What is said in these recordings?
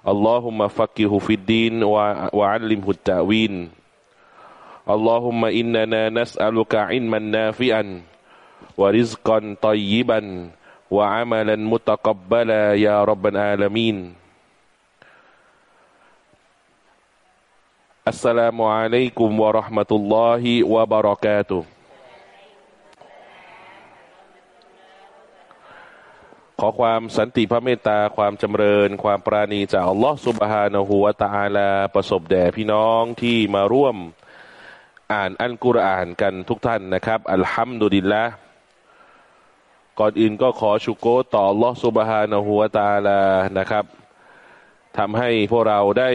اللهم فقه في الدين وعلمه التأويل. اللهم إننا نسألك علما نافعا ورزقا طيبا وعملا متقبلا يا رب العالمين. السلام عليكم ورحمة الله وبركاته. ขอความสันติพระเมตตาความจำเริญ ความปราณีจากอัลลอฮฺสุบฮานะฮูวะตะอาลาประสบแด่พี่น้องที่มาร่วมอ่านอัลกุรอานกันทุกท่านนะครับอัลฮัมดุลิลละก่อนอื่นก็ขอชุโกต่ออัลลอฮฺสุบฮานะฮูวะตะอาลานะครับทำให้พวกเราได้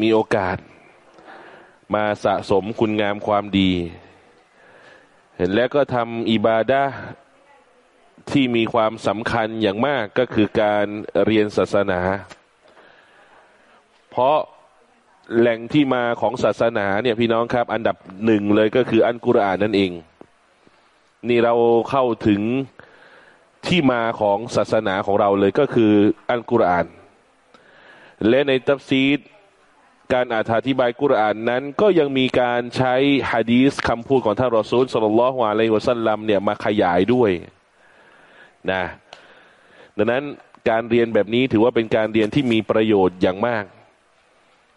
มีโอกาส มาสะสมคุณงามความดี เห็นแล้วก็ทำอิบาดะ ที่มีความสำคัญอย่างมากก็คือการเรียนศาสนา เพราะแหล่งที่มาของศาสนาเนี่ยพี่น้องครับ อันดับหนึ่งเลยก็คืออันกุรอานนั่นเอง นี่เราเข้าถึงที่มาของศาสนาของเราเลยก็คืออันกุรอาน และในตัฟซีดการอธิบายกุรอานนั้นก็ยังมีการใช้ฮะดีสคำพูดของท่านรอซูลสุลลัลลอฮุอะลัยวะสัลลัมเนี่ยมาขยายด้วย นะดังนั้นการเรียนแบบนี้ถือว่าเป็นการเรียนที่มีประโยชน์อย่างมาก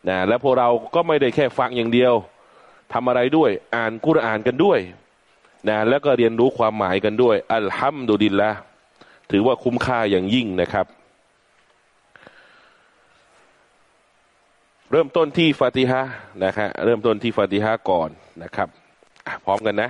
นะและพวกเราก็ไม่ได้แค่ฟังอย่างเดียวทำอะไรด้วย อ่านกุรอานกันด้วยนะแล้วก็เรียนรู้ความหมายกันด้วย อัลฮัมดุลิลละถือว่าคุ้มค่าอย่างยิ่งนะครับ เริ่มต้นที่ฟาติฮะนะครับเริ่มต้นที่ฟาติฮะก่อนนะครับ พร้อมกันนะ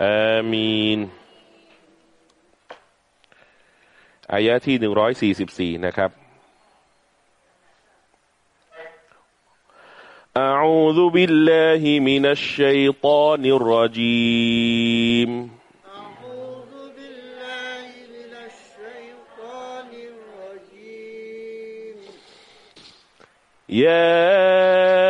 آمين อายะที่หนึ่งร้อยสี่สิบสี่นะครับ أعوذ بالله من الشيطان الرجيم أعوذ بالله من الشيطان الرجيم يا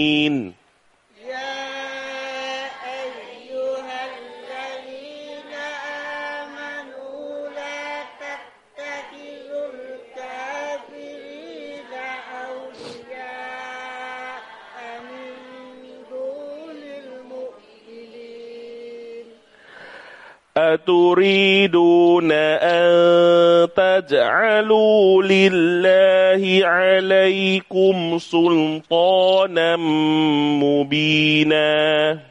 أتريدون أن تجعلوا لله عليكم سلطانا مبينا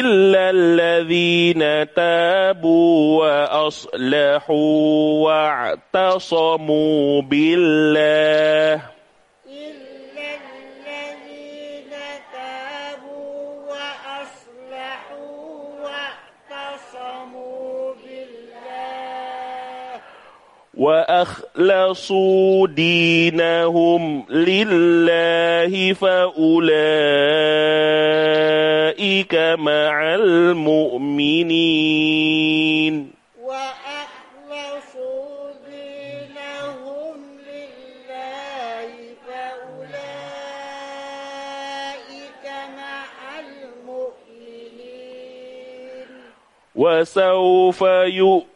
إلا الذين تابوا وأصلحوا واعتصموا بالله. وأخلصوا دينهم لله فأولئك مع المؤمنين. وأخلصوا دينهم لله فأولئك مع المؤمنين. وسوف يؤتي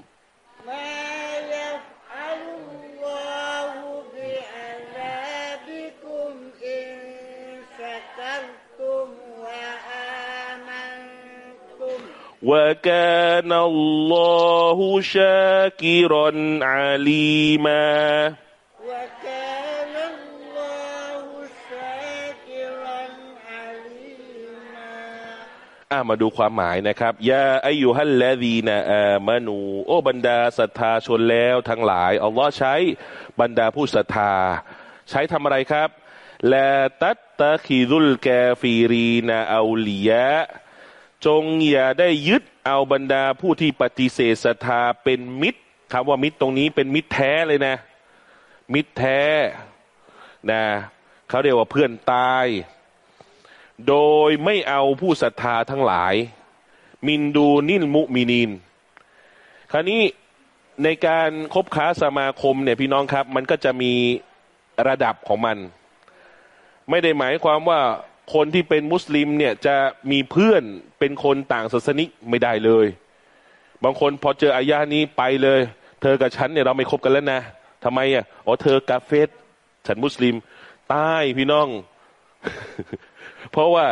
وكان الله شاكرا عليما وكان الله شاكرا عليما อ่ะมาดูความหมายนะครับยาอายุฮัลลดีนาอามานู โอ้บรรดาศรัทธาชนแล้วทั้งหลาย อัลลอฮ์ใช้บรรดาผู้ศรัทธา ใช้ทำอะไรครับละตัตตะคิดุลกาฟีรีนาอาลียะ จงอย่าได้ยึดเอาบรรดาผู้ที่ปฏิเสธศรัทธาเป็นมิตรคำว่ามิตรตรงนี้เป็นมิตรแท้เลยนะ มิตรแท้นะเขาเรียกว่าเพื่อนตาย โดยไม่เอาผู้ศรัทธาทั้งหลาย มินดูนิลมุมินินคราวนี้ในการคบค้าสมาคมเนี่ยพี่น้องครับ มันก็จะมีระดับของมัน ไม่ได้หมายความว่า คนที่เป็นมุสลิมเนี่ยจะมีเพื่อนเป็นคนต่างศาสนิกไม่ได้เลย บางคนพอเจออายานี้ไปเลย เธอกับฉันเนี่ยเราไม่คบกันแล้วนะทำไมอะอ๋อเธอกาเฟสฉันมุสลิมตายพี่น้อง เพราะว่า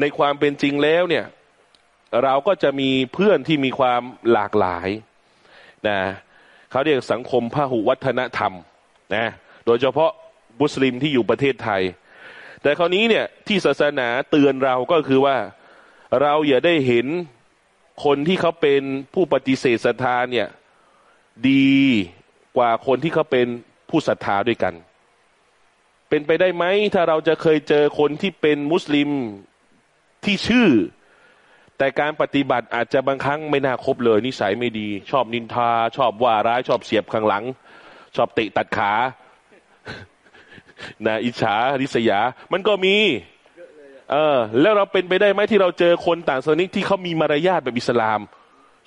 ในความเป็นจริงแล้วเนี่ย เราก็จะมีเพื่อนที่มีความหลากหลายนะเขาเรียกสังคมพหุวัฒนธรรมนะโดยเฉพาะมุสลิมที่อยู่ประเทศไทย แต่คราวนี้เนี่ยที่ศาสนาเตือนเราก็คือว่าเราอย่าได้เห็นคนที่เขาเป็นผู้ปฏิเสธศรัทธาเนี่ย ดีกว่าคนที่เขาเป็นผู้ศรัทธาด้วยกัน เป็นไปได้ไหมถ้าเราจะเคยเจอคนที่เป็นมุสลิมที่ชื่อ แต่การปฏิบัติอาจจะบางครั้งไม่น่าคบเลย นิสัยไม่ดี ชอบนินทา ชอบว่าร้ายชอบเสียบข้างหลัง ชอบเตะตัดขา นะอิจฉาริษยา มันก็มีเออแล้วเราเป็นไปได้ไหมที่เราเจอคนต่างศาสนิกที่เขามีมารยาทแบบอิสลาม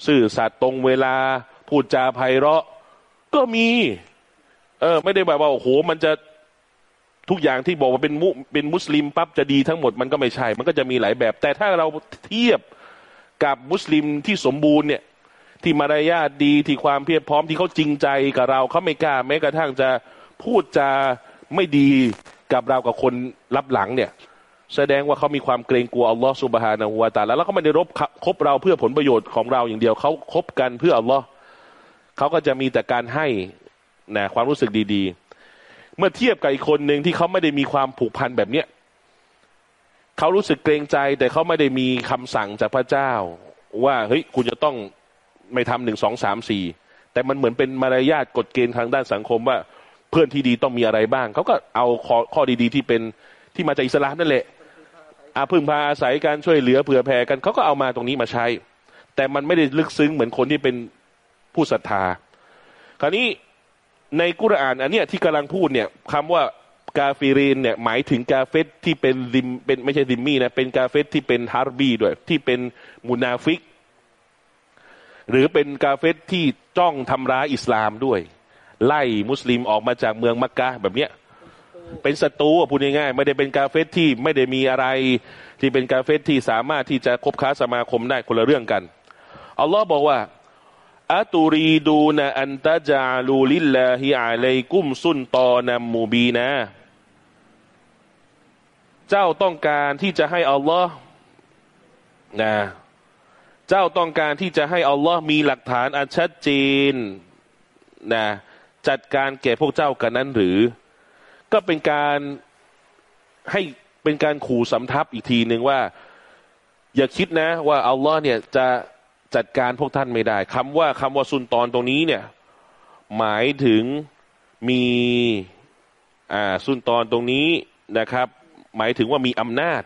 สื่อสัตย์ตรงเวลา พูดจาไพเราะ ก็มี เออ ไม่ได้แบบว่าโอ้โหมันจะทุกอย่างที่บอกว่าเป็นมุเป็นมุสลิมปั๊บจะดีทั้งหมดมันก็ไม่ใช่ มันก็จะมีหลายแบบ แต่ถ้าเราเทียบกับมุสลิมที่สมบูรณ์เนี่ย ที่มารยาทดีที่ความเพียรพร้อมที่เขาจริงใจกับเราเขาไม่กล้าแม้กระทั่งจะพูดจา ไม่ดีกับเรากับคนรับหลังเนี่ย แสดงว่าเขามีความเกรงกลัวอัลลอฮ์สุบฮานะฮูวาตาลาแล้วเขาไม่ได้รบคบเราเพื่อผลประโยชน์ของเราอย่างเดียวเขาคบกันเพื่ออัลลอฮ์เขาก็จะมีแต่การให้นะความรู้สึกดีๆ เมื่อเทียบกับอีกคนหนึ่งที่เขาไม่ได้มีความผูกพันแบบเนี้ยเขารู้สึกเกรงใจ แต่เขาไม่ได้มีคำสั่งจากพระเจ้า ว่าเฮ้ยคุณจะต้องไม่ทำหนึ่งสองสามสี่แต่มันเหมือนเป็นมารยาทกฎเกณฑ์ทางด้านสังคมว่า เพื่อนที่ดีต้องมีอะไรบ้าง เขาก็เอาข้อข้อดีๆที่เป็นที่มาจากอิสลามนั่นแหละอาพึ่งพาอาศัยการช่วยเหลือเผื่อแผ่กันเขาก็เอามาตรงนี้มาใช้ แต่มันไม่ได้ลึกซึ้งเหมือนคนที่เป็นผู้ศรัทธา คราวนี้ในกุรอานอันเนี้ยที่กำลังพูดเนี่ยคำว่ากาฟิรินเนี่ยหมายถึงกาเฟตที่เป็นริมเป็นไม่ใช่ริมมี่นะเป็นกาเฟตที่เป็นฮาร์บีด้วยที่เป็นมุนาฟิก หรือเป็นกาเฟรที่จ้องทำร้ายอิสลามด้วย ไล่มุสลิมออกมาจากเมืองมักกะแบบเนี้ยเป็นศัตรูพูดง่ายๆไม่ได้เป็นกาเฟรที่ไม่ได้มีอะไรที่เป็นกาเฟรที่สามารถที่จะคบค้าสมาคมได้คนละเรื่องกันอัลลอฮ์บอกว่าอัตุรีดูนะอันตะจาลูลิลลาฮิอาเลกุมซุนตอนัมมูบีนะเจ้าต้องการที่จะให้อัลลอฮ์นะเจ้าต้องการที่จะให้อัลลอฮ์มีหลักฐานอันชัดเจนนะ จัดการแก่พวกเจ้ากันนั้นหรือ ก็เป็นการให้เป็นการขู่สำทับอีกทีหนึ่งว่า อย่าคิดนะ ว่าอัลลอฮ์เนี่ยจะจัดการพวกท่านไม่ได้คำว่าคำว่าซุนตอนตรงนี้เนี่ย หมายถึงมีอ่าซุนตอนตรงนี้นะครับ หมายถึงว่ามีอำนาจ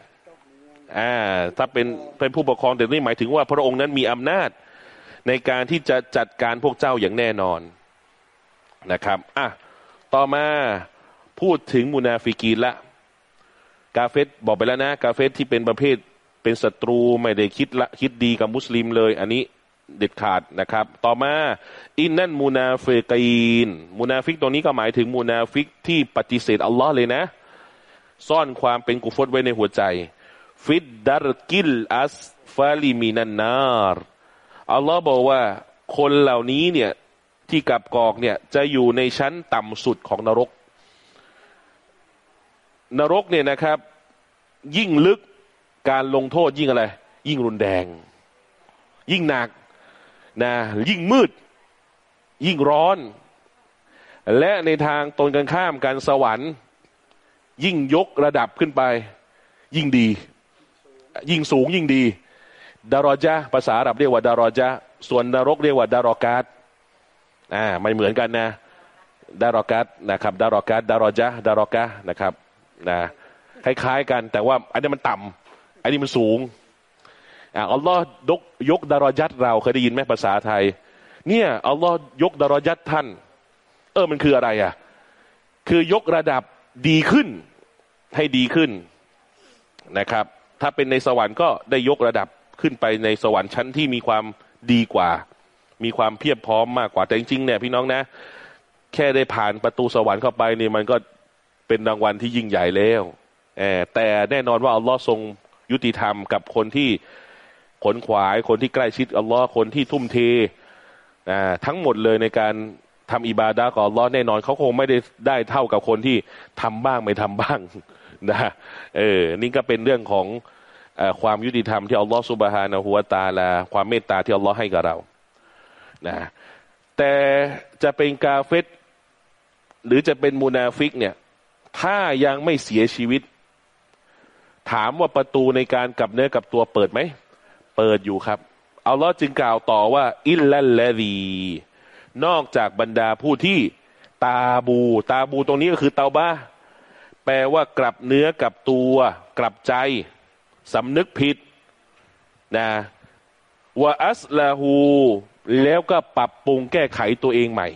อ่าถ้าเป็นเป็นผู้ปกครองแต่นี่หมายถึงว่าพระองค์นั้นมีอำนาจ ในการที่จะจัดการพวกเจ้าอย่างแน่นอน นะครับอะต่อมาพูดถึงมุนาฟิกีนละ กาเฟรบอกไปแล้วนะ กาเฟรที่เป็นประเภทเป็นศัตรูไม่ได้คิดละคิดดีกับมุสลิมเลย อันนี้เด็ดขาดนะครับ ต่อมาإن المنافقين มูนาฟิกตรงนี้ก็หมายถึงมูนาฟิกที่ปฏิเสธอัลลอฮ์เลยนะ ซ่อนความเป็นกุฟรไว้ในหัวใจ في الدرك الأسفل من النار อัลลอฮ์บอกว่าคนเหล่านี้เนี่ย ที่กลับกลอกเนี่ยจะอยู่ในชั้นต่ำสุดของนรก นรกเนี่ยนะครับ ยิ่งลึกการลงโทษยิ่งอะไร ยิ่งรุนแรง ยิ่งหนักนะยิ่งมืด ยิ่งร้อน และในทางตรงกันข้ามการสวรรค์ ยิ่งยกระดับขึ้นไป ยิ่งดี ยิ่งสูงยิ่งดีดารอจาภาษาอาหรับเรียกว่าดารอจาส่วนนรกเรียกว่าดารอกาต อ่าไม่เหมือนกันนะดารอกัสนะครับดารอกัสดารอจาดารอกะนะครับนะคล้ายๆกัน แต่ว่าอันนี้มันต่ำอันนี้มันสูงอ่าอัลลอฮ์ยกยกดารอยัดเราเคยได้ยินไหมภาษาไทย เนี่ยอัลลอฮ์ยกดารอยัดท่าน เออมันคืออะไรอะคือยกระดับดีขึ้นให้ดีขึ้นนะครับ ถ้าเป็นในสวรรค์ก็ได้ยกระดับขึ้นไปในสวรรค์ชั้นที่มีความดีกว่า มีความเพียบพร้อมมากกว่าแต่จริงๆเนี่ยพี่น้องนะ แค่ได้ผ่านประตูสวรรค์เข้าไปนี่มันก็เป็นรางวัลที่ยิ่งใหญ่แล้วแต่แน่นอนว่าอัลลอฮ์ทรงยุติธรรมกับคนที่ขนขวายคนที่ใกล้ชิดอัลลอฮ์คนที่ทุ่มเททั้งหมดเลยในการทำอิบาดาของอัลลอฮ์แน่นอนเขาคงไม่ได้ได้เท่ากับคนที่ทำบ้างไม่ทำบ้างนะเออนี่ก็เป็นเรื่องของอความยุติธรรมที่อัลลอฮ์ سبحانه وتعالى ความเมตตาที่อัลลอฮ์ให้กับเรา นะแต่จะเป็นกาเฟรหรือจะเป็นมูนาฟิกเนี่ย ถ้ายังไม่เสียชีวิต ถามว่าประตูในการกลับเนื้อกลับตัวเปิดไหม เปิดอยู่ครับอัลลอฮ์จึงกล่าวต่อว่า إلا الذينอกจากบรรดาผู้ที่ تابوا تابوا ตรงนี้ก็คือเตาบะฮ์แปลว่ากลับเนื้อกับตัวกลับใจสำนึกผิดนะว่าอัสลาหู แล้วก็ปรับปรุงแก้ไขตัวเองใหม่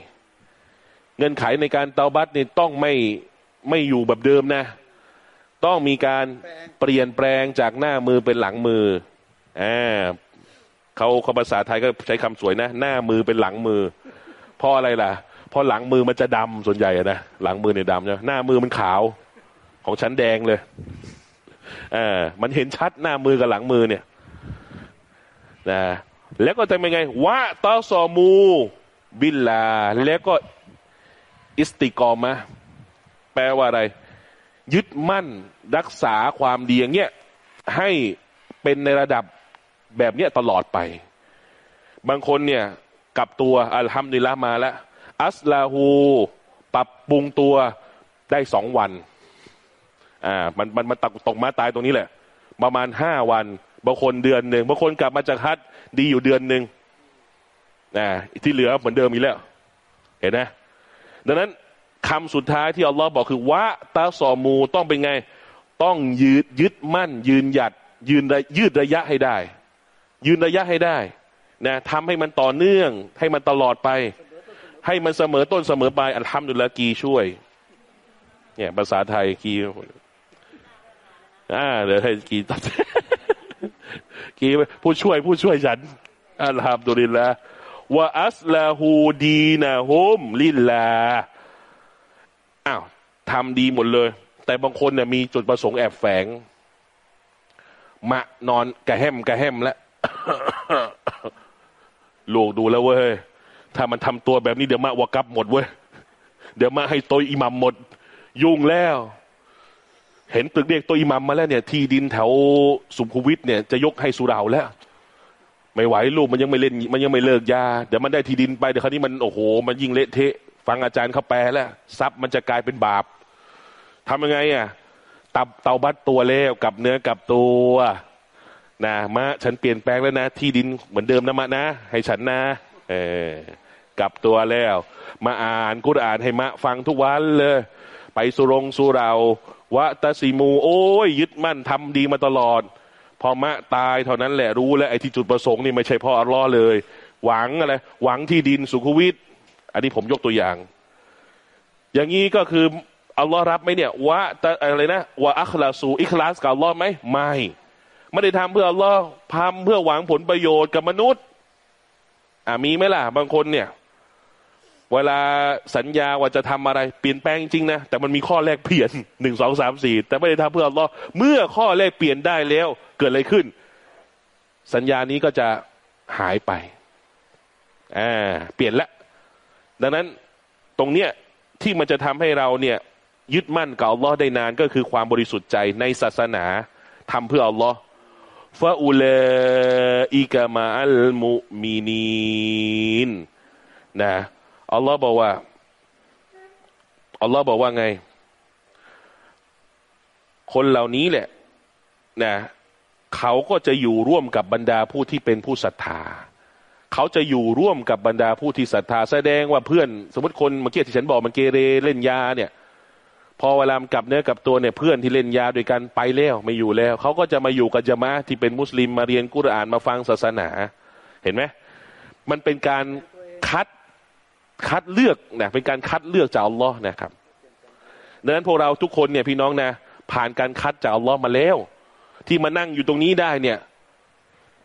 เงินไขในการเตาบัตเนี่ยต้องไม่ไม่อยู่แบบเดิมนะ ต้องมีการเปลี่ยนแปลงจากหน้ามือเป็นหลังมืออ่าเขาเขาภาษาไทยก็ใช้คำสวยนะ หน้ามือเป็นหลังมือเพราะอะไรล่ะเพราะหลังมือมันจะดำส่วนใหญ่นะหลังมือเนี่ยดำใช่หน้ามือมันขาว ของฉันแดงเลยอ่ามันเห็นชัดหน้ามือกับหลังมือเนี่ยนะ แล้วก็จะเป็นไงวะตาซอมู บิลลา แล้วก็อิสติกอมะแปลว่าอะไร ยึดมั่นรักษาความดีอย่างเงี้ยให้เป็นในระดับแบบเนี้ยตลอดไป บางคนเนี่ยกลับตัวอัลฮัมดุลิลละมาแล้ว อัสลาหูปรับปรุงตัวได้สองวัน อ่า มันมันมันตกตกมาตายตรงนี้แหละ ประมาณห้าวัน บางคนเดือนหนึ่งบางคนกลับมาจากฮัทดีอยู่เดือนหนึ่งอ่าที่เหลือเหมือนเดิมอีกแล้ว เห็นไหมดังนั้นคำสุดท้ายที่อัลลอฮ์บอกคือวะตาสอมูต้องเป็นไง ต้องยืดยึดมั่น ยืนหยัด ยืนยืดระยะให้ได้ ยืนระยะให้ได้นะทำให้มันต่อเนื่อง ให้มันตลอดไป ให้มันเสมอต้นเสมอปลายอัลฮัมดุลิลกีช่วย เนี่ยภาษาไทยกีอ่าเดี๋ยวให้กีตัด กีผู้ช่วยผู้ช่วยฉันอัลฮัมดุลิลละว่าอัสลาฮูดีนะฮุมลิลลาอ้าวทำดีหมดเลย แต่บางคนเนี่ยมีจุดประสงค์แอบแฝงมานอนกระแหมกระแหมแล้วลูกดูแล้วเว้ย ถ้ามันทำตัวแบบนี้เดี๋ยวมาวากับหมดเว้ย เดี๋ยวมาให้ตัวอิหมัมหมด ยุ่งแล้ว เห็นตึกเรียกตัวอิหมัมมาแล้วเนี่ย ที่ดินแถวสุขุมวิทเนี่ยจะยกให้สุราแล้ว ไม่ไหวลูกมันยังไม่เล่น มันยังไม่เลิกยาเดี๋ยวมันได้ที่ดินไปเดี๋ยวคราวนี้มันโอ้โห มันยิ่งเละเทะ ฟังอาจารย์เขาแปลแล้วทรัพย์มันจะกลายเป็นบาปทำยังไงอะตับเตาบัดตัวแล้วกับเนื้อกับตัวนะมะฉันเปลี่ยนแปลงแล้วนะ ที่ดินเหมือนเดิมนะมะนะ ให้ฉันนะ เออกลับตัวแล้ว มาอ่านกุรอ่านให้มะฟังทุกวันเลย ไปสุรงสุรา วะตาสีมู โอ้ยยึดมั่นทำดีมาตลอด พอมะตายเท่านั้นแหละรู้แล้วไอ้ที่จุดประสงค์นี่ไม่ใช่พ่ออัลลอฮ์เลย หวังอะไรหวังที่ดินสุขวิทอันนี้ผมยกตัวอย่าง อย่างนี้ก็คืออัลลอฮ์รับไหมเนี่ยวะอะไรนะวะอัคลาสูอิคลาสกับอัลลอฮ์ไหมไม่ไม่ได้ทำเพื่ออัลลอฮ์ทำเพื่อหวังผลประโยชน์กับมนุษย์ อ่ามีไหมล่ะ บางคนเนี่ย เวลาสัญญาว่าจะทำอะไรเปลี่ยนแปลงจริงนะ แต่มันมีข้อแลกเปลี่ยนหนึ่งสองสามสี่แต่ไม่ได้ทำเพื่ออัลลอฮ์เมื่อข้อแลกเปลี่ยนได้แล้ว เกิดอะไรขึ้น สัญญานี้ก็จะหายไปอ่าเปลี่ยนละ ดังนั้นตรงเนี้ยที่มันจะทำให้เราเนี่ย ยึดมั่นกับอัลลอฮ์ได้นานก็คือความบริสุทธิ์ใจในศาสนาทำเพื่ออัลลอฮ์ฟาอุลอิกามาอัลมุมินีนนะ อัลลอฮ์บอกว่าอัลลอฮ์บอกว่าไง คนเหล่านี้แหละนะเขาก็จะอยู่ร่วมกับบรรดาผู้ที่เป็นผู้ศรัทธา เขาจะอยู่ร่วมกับบรรดาผู้ที่ศรัทธา แสดงว่าเพื่อน สมมติคนเมื่อกี้ที่ฉันบอกมันเกเรเล่นยาเนี่ย พอเวลากลับเนื้อกับตัวเนี่ยเพื่อนที่เล่นยาด้วยกันไปแล้วไม่อยู่แล้ว เขาก็จะมาอยู่กับจามะที่เป็นมุสลิมมาเรียนกุรอานมาฟังศาสนา เห็นไหมมันเป็นการคัด คัดเลือกนะเป็นการคัดเลือกจากอัลลอฮ์นะครับ ดังนั้นพวกเราทุกคนเนี่ยพี่น้องนะ ผ่านการคัดจากอัลลอฮ์มาแล้ว ที่มานั่งอยู่ตรงนี้ได้เนี่ย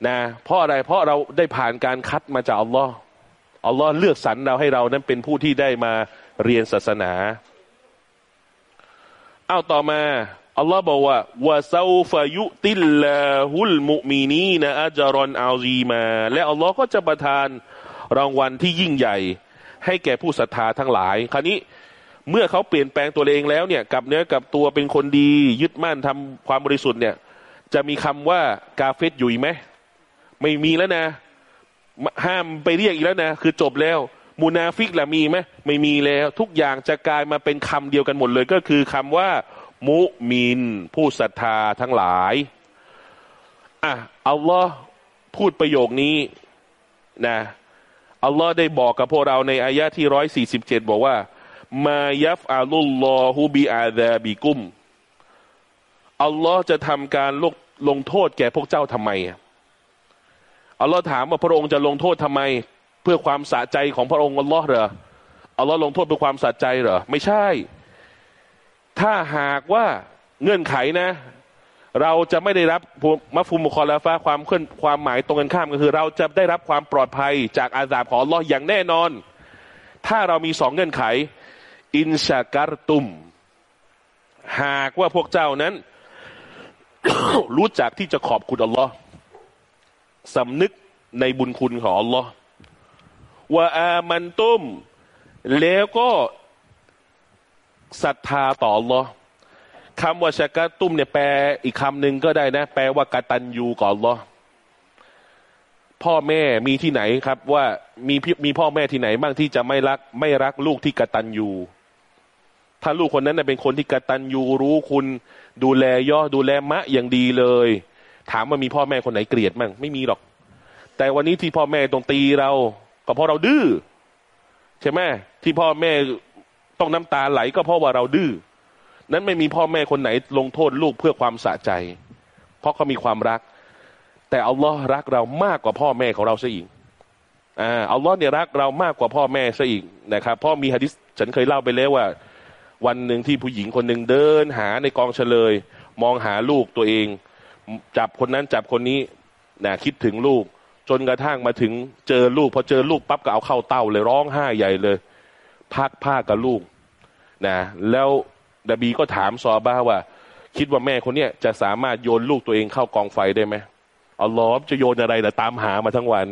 นะเพราะอะไรเพราะเราได้ผ่านการคัดมาจากอัลลอฮ์อัลลอฮ์เลือกสรรเราให้เรานั้นเป็นผู้ที่ได้มาเรียนศาสนาเอาต่อมาอัลลอฮ์บอกว่าวะซาฟยุติลลาฮุลมุมีนีนะอัจรอนอัลซีมา และอัลลอฮ์ก็จะประทานรางวัลที่ยิ่งใหญ่ ให้แก่ผู้ศรัทธาทั้งหลาย คราวนี้เมื่อเขาเปลี่ยนแปลงตัวเองแล้วเนี่ยกับเนื้อกับตัวเป็นคนดี ยึดมั่นทำความบริสุทธิ์เนี่ย จะมีคำว่ากาเฟตอยู่ไหมไม่มีแล้วนะ ห้ามไปเรียกอีกแล้วนะ คือจบแล้วมูนาฟิกละมีไหมไม่มีแล้ว ทุกอย่างจะกลายมาเป็นคำเดียวกันหมดเลยก็คือคำว่า มุมิน ผู้ศรัทธาทั้งหลายอะอัลลอฮ์พูดประโยคนี้นะ อัลลอฮ์ได้บอกกับพวกเราในอายะที่ร้อยสี่สิบเจ็ดบอกว่า มายัฟอาลุลลอฮูบิอาดาบิกุมอัลลอฮ์จะทำการลงลงโทษแก่พวกเจ้าทำไมอัลลอฮ์ถามว่าพระองค์จะลงโทษทำไม เพื่อความสะใจของพระองค์อัลลอฮ์เหรออัลลอฮ์ลงโทษเพื่อความสะใจเหรอไม่ใช่ ถ้าหากว่าเงื่อนไขนะ เราจะไม่ได้รับมัฟฟุมุคอลาฟาความเคลื่อนความหมายตรงกันข้ามก็คือ เราจะได้รับความปลอดภัยจากอาซาบของลออย่างแน่นอน ถ้าเรามีสองเงื่อนไข อินชาการตุม หากว่าพวกเจ้านั้น รู้จักที่จะขอบคุณอัลลอฮ์สำนึกในบุญคุณของอัลลอฮ์ว่าอามันตุ้มแล้วก็ศรัทธาต่อ Allah คำว่าชะกะตุ้มเนี่ยแปลอีกคำหนึ่งก็ได้นะ แปลว่ากตัญญูก่อนลอพ่อแม่มีที่ไหนครับ ว่ามีมีพ่อแม่ที่ไหนบ้างที่จะไม่รัก ไม่รักลูกที่กตัญญูถ้าลูกคนนั้นเป็นคนที่กตัญญูรู้คุณดูแลย่อดูแลมะอย่างดีเลย ถามว่ามีพ่อแม่คนไหนเกลียดมั่งไม่มีหรอก แต่วันนี้ที่พ่อแม่ต้องตีเรา ก็เพราะเราดื้อใช่ไหมที่พ่อแม่ต้องน้ำตาไหลก็เพราะว่าเราดื้อ นั้นไม่มีพ่อแม่คนไหนลงโทษลูกเพื่อความสะใจ เพราะเขามีความรัก แต่อัลลอฮ์รักเรามากกว่าพ่อแม่ของเราซะอีกอ่าอัลลอฮ์เนี่ยรักเรามากกว่าพ่อแม่ซะอีกนะครับพราะมีฮะดิษฉันเคยเล่าไปแล้วว่า วันหนึ่งที่ผู้หญิงคนหนึ่งเดินหาในกองเฉลย มองหาลูกตัวเอง จับคนนั้นจับคนนี้นะคิดถึงลูก จนกระทั่งมาถึงเจอลูกพอเจอลูกปั๊บก็เอาเข้าเต้าเลยร้องไห้ใหญ่เลยพักผ้ากับลูกนะแล้ว ดบีก็ถามซอบ้าว่า คิดว่าแม่คนเนี้ยจะสามารถโยนลูกตัวเองเข้ากองไฟได้ไหมอัลลอฮ์จะโยนอะไรแต่ตามหามาทั้งวัน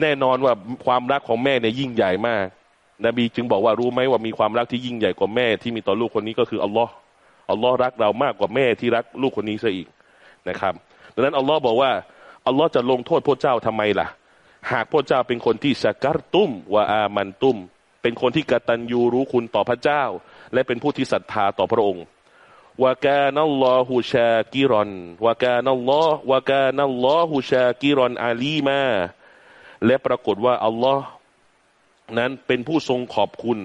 แน่นอนว่าความรักของแม่เนี่ยยิ่งใหญ่มาก นบีจึงบอกว่ารู้ไหมว่ามีความรักที่ยิ่งใหญ่กว่าแม่ที่มีต่อลูกคนนี้ก็คืออัลลอฮ์อัลลอฮ์รักเรามากกว่าแม่ที่รักลูกคนนี้ซะอีกนะครับ ดังนั้นอัลลอฮ์บอกว่าอัลลอฮ์จะลงโทษพระเจ้าทำไมล่ะ หากพระเจ้าเป็นคนที่สักการตุ้มวาอามันตุ้ม เป็นคนที่กตัญญูรู้คุณต่อพระเจ้า และเป็นผู้ที่ศรัทธาต่อพระองค์วากานัลลอฮุชากิรอนวากานัลลอฮวากานัลลอฮุชากิรอนอาลีมาและปรากฏว่าอัลลอฮ์นั้นเป็นผู้ทรงขอบคุณ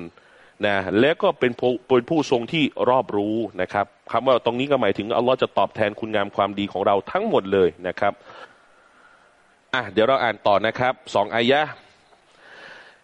นะและก็เป็นเป็นผู้ทรงที่รอบรู้นะครับคำว่าตรงนี้ก็หมายถึงอัลลอฮ์จะตอบแทนคุณงามความดีของเราทั้งหมดเลยนะครับอะเดี๋ยวเราอ่านต่อนะครับสองอายะ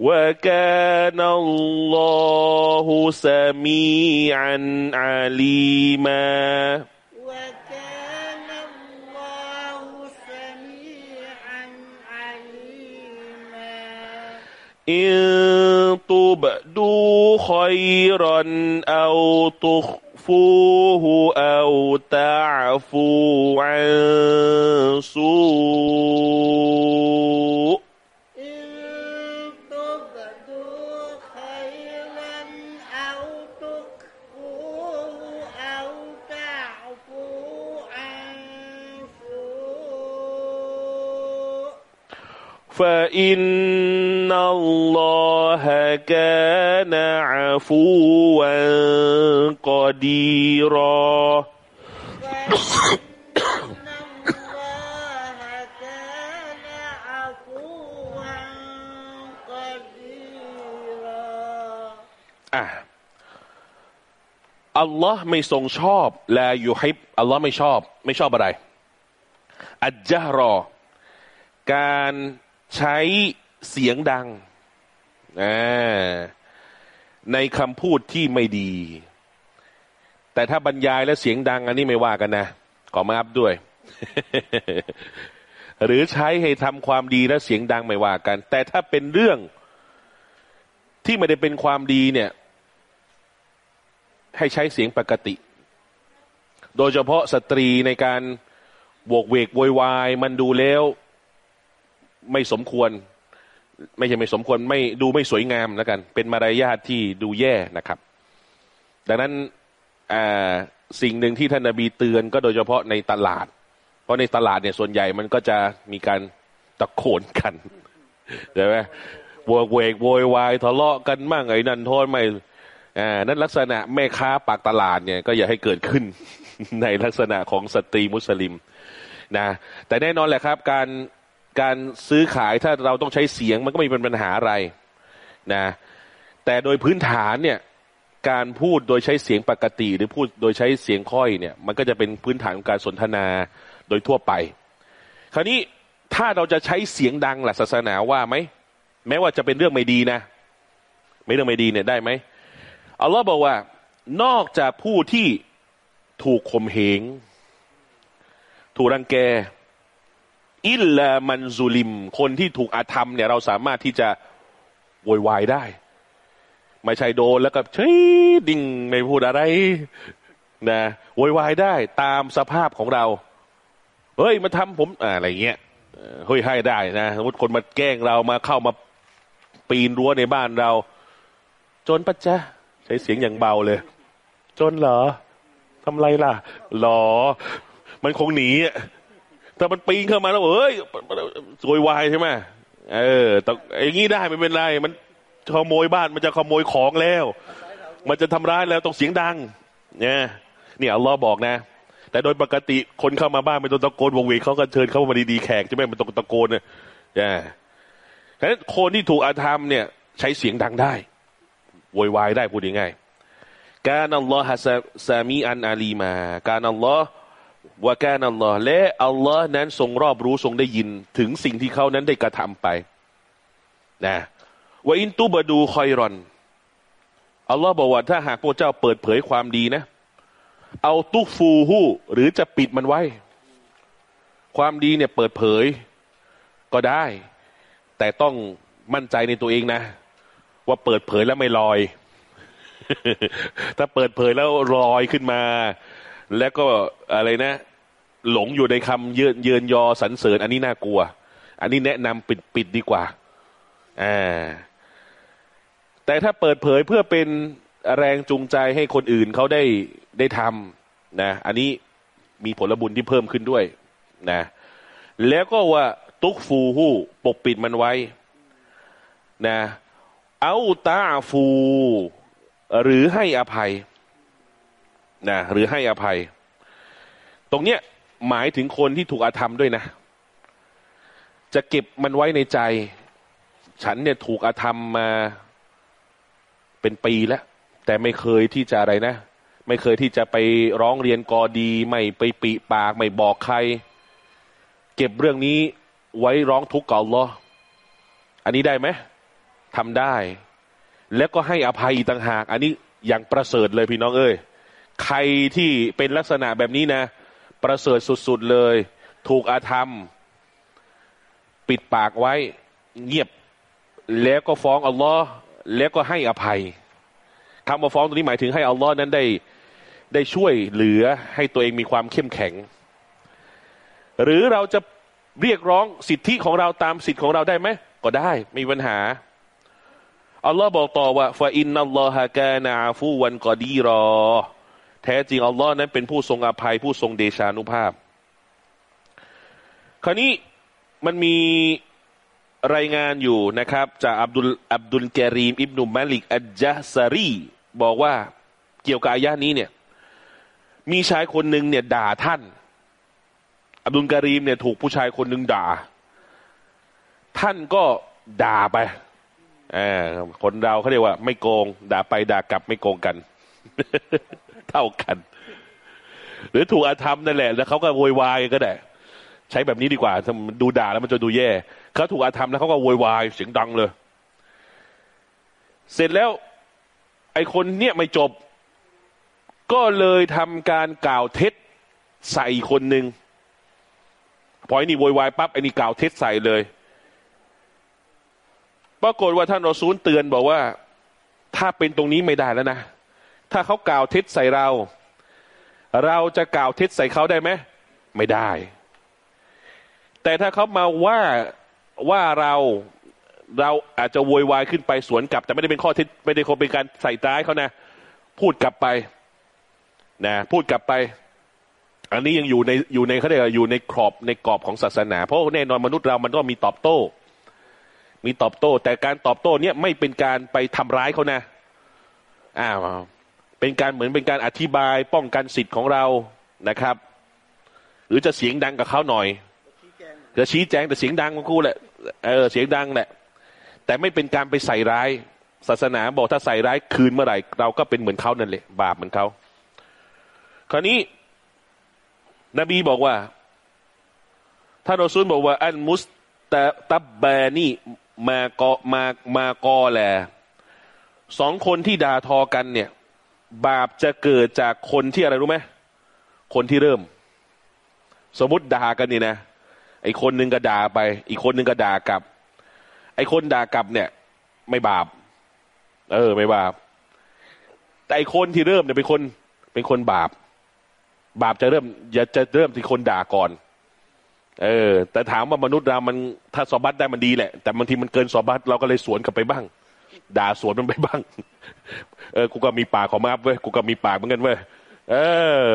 وكان الله سميعا عليما. وكان الله سميعا عليما. إن تبدوا خيرا أو تخفوه أو تعفوا عن سوء فإن الله كان عفوا قديرا فإن الله كان عفوا قديرا อ่ะอัลลอฮ์ไม่ทรงชอบลายูฮิบอัลลอฮ์ไม่ชอบ ไม่ชอบอะไร อัจจารอ การ ใช้เสียงดังในคำพูดที่ไม่ดี แต่ถ้าบรรยายแล้วเสียงดัง อันนี้ไม่ว่ากันนะขอมาอัพด้วย หรือใช้ให้ทำความดีแล้วเสียงดังไม่ว่ากัน แต่ถ้าเป็นเรื่องที่ไม่ได้เป็นความดีเนี่ย ให้ใช้เสียงปกติ โดยเฉพาะสตรีในการโวกเวกโวยวาย มันดูแล้ว ไม่สมควร ไม่ใช่ไม่สมควรไม่ดูไม่สวยงามแล้วกัน เป็นมารยาทที่ดูแย่นะครับ ดังนั้นสิ่งหนึ่งที่ท่านนาบีเตือนก็โดยเฉพาะในตลาด เพราะในตลาดเนี่ยส่วนใหญ่มันก็จะมีการตะโขนกันใช่ไหมโวกเวกโวยวายทะเลาะกันมั่งไอ้นั่นโทษไม่อ่านั่นลักษณะแม่ค้าปากตลาดเนี่ยก็อย่าให้เกิดขึ้นในลักษณะของสตรีมุสลิมนะแต่แน่นอนแหละครับการ การซื้อขายถ้าเราต้องใช้เสียงมันก็ไม่เป็นปัญหาอะไรนะ แต่โดยพื้นฐานเนี่ยการพูดโดยใช้เสียงปกติ หรือพูดโดยใช้เสียงค่อยเนี่ย มันก็จะเป็นพื้นฐานของการสนทนาโดยทั่วไป คราวนี้ถ้าเราจะใช้เสียงดังหลักศาสนาว่าไหมแม้ว่าจะเป็นเรื่องไม่ดีนะ ไม่เรื่องไม่ดีเนี่ยได้ไหมอัลลอฮ์บอกว่า นอกจากผู้ที่ถูกข่มเหงถูกรังแก อิลลามันซุลิม คนที่ถูกอาธรรมเนี่ยเราสามารถที่จะโวยวายได้ ไม่ใช่โดนแล้วก็เฉยดิ่งไม่พูดอะไร นะโวยวายได้ตามสภาพของเรา เฮ้ยมาทำผมอะไรเงี้ยเฮ้ยให้ได้นะสมมติคนมาแกล้งเรามาเข้ามาปีนรั้วในบ้านเรา จนปะจ๊ะใช้เสียงอย่างเบาเลย จนเหรอทำไรล่ะหรอ มันคงหนีอะ ถ้ามันปีนเข้ามาแล้วเฮ้ยโวยวายใช่ไหมเออแต่อย่างนี้ได้ไม่เป็นไร มันขโมยบ้านมันจะขโมยของแล้ว มันจะทำร้ายแล้วต้องเสียงดัง เนี่ยเนี่ยอัลลอฮ์บอกนะ แต่โดยปกติคนเข้ามาบ้านไม่ต้องตะโกนวงเวงเขาก็เชิญเข้ามาดีๆแขกใช่ไหมมันต้องตะโกนเนี่ยเนี่ยฉะนั้นคนที่ถูกอาธรรมเนี่ย ใช้เสียงดังได้โวยวายได้พูดง่ายๆการอัลลอฮ์ฮัสซามีอันอาลีมา การอัลลอฮ์ ว่าการอัลลอฮ์และอัลลอฮ์นั้นทรงรอบรู้ทรงได้ยินถึงสิ่งที่เขานั้นได้กระทำไปนะว่าอินตุบดูคอยรอนอัลลอฮ์บอกว่าถ้าหากพวกเจ้าเปิดเผยความดีนะ เอาตุฟูหูหรือจะปิดมันไว้ ความดีเนี่ยเปิดเผยก็ได้ แต่ต้องมั่นใจในตัวเองนะ ว่าเปิดเผยแล้วไม่ลอย ถ้าเปิดเผยแล้วลอยขึ้นมา แล้วก็อะไรนะ หลงอยู่ในคำเยินเยินยอสรรเสริญ อันนี้น่ากลัว อันนี้แนะนำปิดปิดดีกว่าอ่าแต่ถ้าเปิดเผยเพื่อเป็นแรงจูงใจให้คนอื่นเขาได้ได้ทำนะ อันนี้มีผลบุญที่เพิ่มขึ้นด้วยนะ แล้วก็ว่าตุกฟูหูปกปิดมันไว้นะเอาตาฟู หรือให้อภัยนะหรือให้อภัย ตรงเนี้ย หมายถึงคนที่ถูกอาธรรมด้วยนะ จะเก็บมันไว้ในใจ ฉันเนี่ยถูกอาธรรมมาเป็นปีแล้ว แต่ไม่เคยที่จะอะไรนะ ไม่เคยที่จะไปร้องเรียนกอดี ไม่ไปปีปาก ไม่บอกใคร เก็บเรื่องนี้ไว้ร้องทุกข์กับอัลลอฮ์อันนี้ได้ไหมทำได้ แล้วก็ให้อภัยต่างหาก อันนี้อย่างประเสริฐเลยพี่น้องเอ้ยใครที่เป็นลักษณะแบบนี้นะ ประเสริฐสุด ๆ เลย ถูกอาธรรม ปิดปากไว้ เงียบ แล้วก็ฟ้องอัลลอฮ์แล้วก็ให้อภัยคำว่าฟ้องตรงนี้หมายถึงให้อัลลอฮ์นั้นได้ได้ช่วยเหลือให้ตัวเองมีความเข้มแข็ง หรือเราจะเรียกร้องสิทธิของเราตามสิทธิของเราได้ไหม ก็ได้ไม่มีปัญหา อัลลอฮ์บอกต่อว่าفإن الله كان عفوا قديرا แท้จริงอัลลอฮ์นั้นเป็นผู้ทรงอภัยผู้ทรงเดชานุภาพ คราวนี้มันมีรายงานอยู่นะครับ จากอับดุลอับดุลกรีม อิบนุมาลิกอัจจาซารีบอกว่าเกี่ยวกับอายะนี้เนี่ย มีชายคนหนึ่งเนี่ยด่าท่าน อับดุลกรีมเนี่ยถูกผู้ชายคนหนึ่งด่า ท่านก็ด่าไปอคนเราเขาเรียกว่า ไม่โกง ด่าไปด่ากลับไม่โกงกัน เท่ากัน หรือถูกอาธรรมนั่นแหละ แล้วเขาก็โวยวายก็ได้ใช้แบบนี้ดีกว่าดูด่าแล้วมันจะดูแย่เขาถูกอาธรรมแล้วเขาก็โวยวายเสียงดังเลย เสร็จแล้ว ไอคนเนี่ยไม่จบ ก็เลยทำการกล่าวเท็จใส่คนหนึ่งพอไอ้นี่โวยวายปั๊บไอ้นี่กล่าวเท็จใส่เลยปรากฏว่าท่านรอซูลเตือนบอกว่า ถ้าเป็นตรงนี้ไม่ได้แล้วนะ ถ้าเขากล่าวท็จใส่เรา เราจะกล่าวท็จใส่เขาได้ไหมไม่ได้ แต่ถ้าเขามาว่าว่าเราเราอาจจะโวยวายขึ้นไปสวนกลับ แต่ไม่ได้เป็นข้อท็จไม่ได้คงเป็นการใส่ร้ายเขานะ พูดกลับไปนะพูดกลับไป อันนี้ยังอยู่ในอยู่ในเขาเรียกอยู่ในกรอบในกรอบของศาสนา เพราะแน่นอนมนุษย์เรามันก็มีตอบโต้ มีตอบโต้ แต่การตอบโต้เนี่ยไม่เป็นการไปทำร้ายเขานะอ้าว เป็นการเหมือนเป็นการอธิบายป้องกันสิทธิ์ของเรานะครับ หรือจะเสียงดังกับเขาหน่อย จะชี้แจงแต่เสียงดังของกูแหละเออเสียงดังแหละ แต่ไม่เป็นการไปใส่ร้าย ศาสนาบอกถ้าใส่ร้ายคืนเมื่อไหร่ เราก็เป็นเหมือนเขานั่นแหละบาปเหมือนเขาคราวนี้ นบีบอกว่าท่านอัซูลบอกว่า อันมุสตะตับบานีมากอมามากอแหละสองคนที่ด่าทอกันเนี่ย บาปจะเกิดจากคนที่อะไรรู้ไหมคนที่เริ่ม สมมติด่ากันนี่นะไอคนหนึ่งก็ด่าไป อีกคนหนึ่งก็ด่ากลับ ไอคนด่ากลับเนี่ย ไม่บาป เออ ไม่บาป แต่ไอคนที่เริ่มเนี่ยเป็นคนเป็นคนบาป บาปจะเริ่มอย่าจะเริ่มที่คนด่าก่อน เออ แต่ถามว่ามนุษย์เรามันถ้าสอบัตได้มันดีแหละ แต่บางทีมันเกินสอบัตเราก็เลยสวนกลับไปบ้าง ด่าสวนมันไปบ้าง เออ กูก็มีปากของมาบเว้ย กูก็มีปากเหมือนกันเว้ย เออ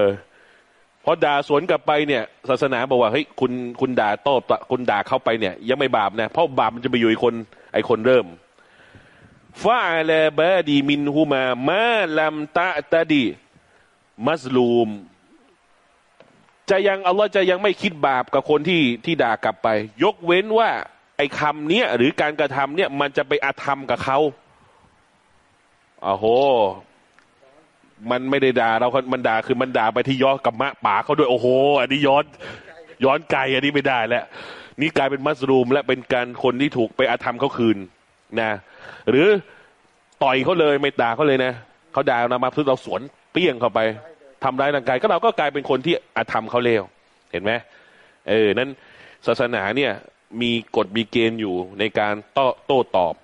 พอด่าสวนกลับไปเนี่ย ศาสนาบอกว่าเฮ้ยคุณคุณด่าโต้คุณด่าเข้าไปเนี่ย ยังไม่บาปนะ เพราะบาปมันจะไปอยู่ไอ้คน ไอ้คนเริ่มฟาเลบะดีมินฮูมามาลัมตะตะดีมัสลูม จะยังอัลลอฮ์จะยังไม่คิดบาปกับคนที่ที่ด่ากลับไป ยกเว้นว่า ไอ้คำเนี้ยหรือการกระทำเนี่ย มันจะไปอาธรรมกับเขา อ้โห มันไม่ได้ด่าเรามันด่าคือมันด่าไปที่ย้อนกับมะป่าเขาด้วยโอ้โห อันนี้ย้อน ย้อนไกลอันนี้ไม่ได้แล้วนี่กลายเป็นมัสรูม และเป็นการคนที่ถูกไปอาธรรมเขาคืนนะ หรือต่อยเขาเลยไม่ด่าเขาเลยนะเขาด่าเรามาพื่อเราสวนเปี้ยงเข้าไปทำร้ายร่างกายก็เราก็กลายเป็นคนที่อาธรรมเขาเลวเห็นไหมเออนั้นศาสนาเนี่ยมีกฎมีเกณฑ์อยู่ในการโต้โต้ตอบ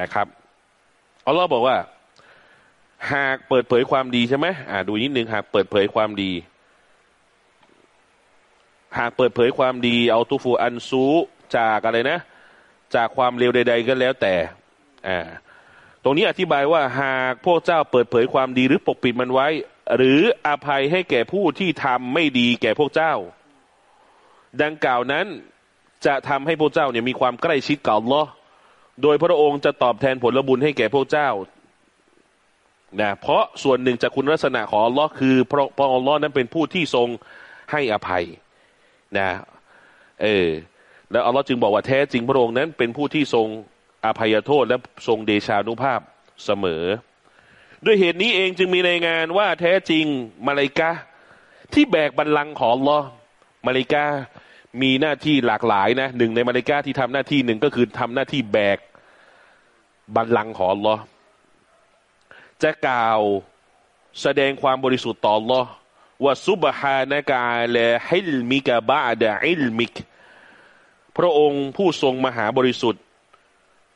นะครับอัลลอฮ์บอกว่า หากเปิดเผยความดีใช่ไหมอ่าดูนิดนึงหากเปิดเผยความดี หากเปิดเผยความดี เอาตุฟูอันซูจากอะไรนะ จากความเลวใด ๆ ก็แล้วแต่อ่าตรงนี้อธิบายว่าหากพวกเจ้าเปิดเผยความดีหรือปกปิดมันไว้ หรืออภัยให้แก่ผู้ที่ทำไม่ดีแก่พวกเจ้า ดังกล่าวนั้นจะทำให้พวกเจ้าเนี่ยมีความใกล้ชิดกับอัลลอฮ์โดยพระองค์จะตอบแทนผลบุญให้แก่พวกเจ้า นะเพราะส่วนหนึ่งจากคุณลักษณะของอัลลอฮ์คือเพราะพระอัลลอฮ์นั้นเป็นผู้ที่ทรงให้อภัยนะเออแล้วอัลลอฮ์จึงบอกว่าแท้จริงพระองค์นั้น เป็นผู้ที่ทรงอภัยโทษและทรงเดชานุภาพเสมอ ด้วยเหตุนี้เองจึงมีรายงานว่าแท้จริงมาลายกาที่แบกบัลลังก์ของอัลลอฮ์มาลายกามีหน้าที่หลากหลายนะหนึ่งในมาลายกาที่ทำหน้าที่หนึ่งก็คือทำหน้าที่แบกบัลลังก์ของอัลลอฮ์ จะกล่าวแสดงความบริสุทธิ์ต่อ อัลลอฮ์ ว่าسبحانك على حلمك بعد علمك พระองค์ผู้ทรงมหาบริสุทธิ์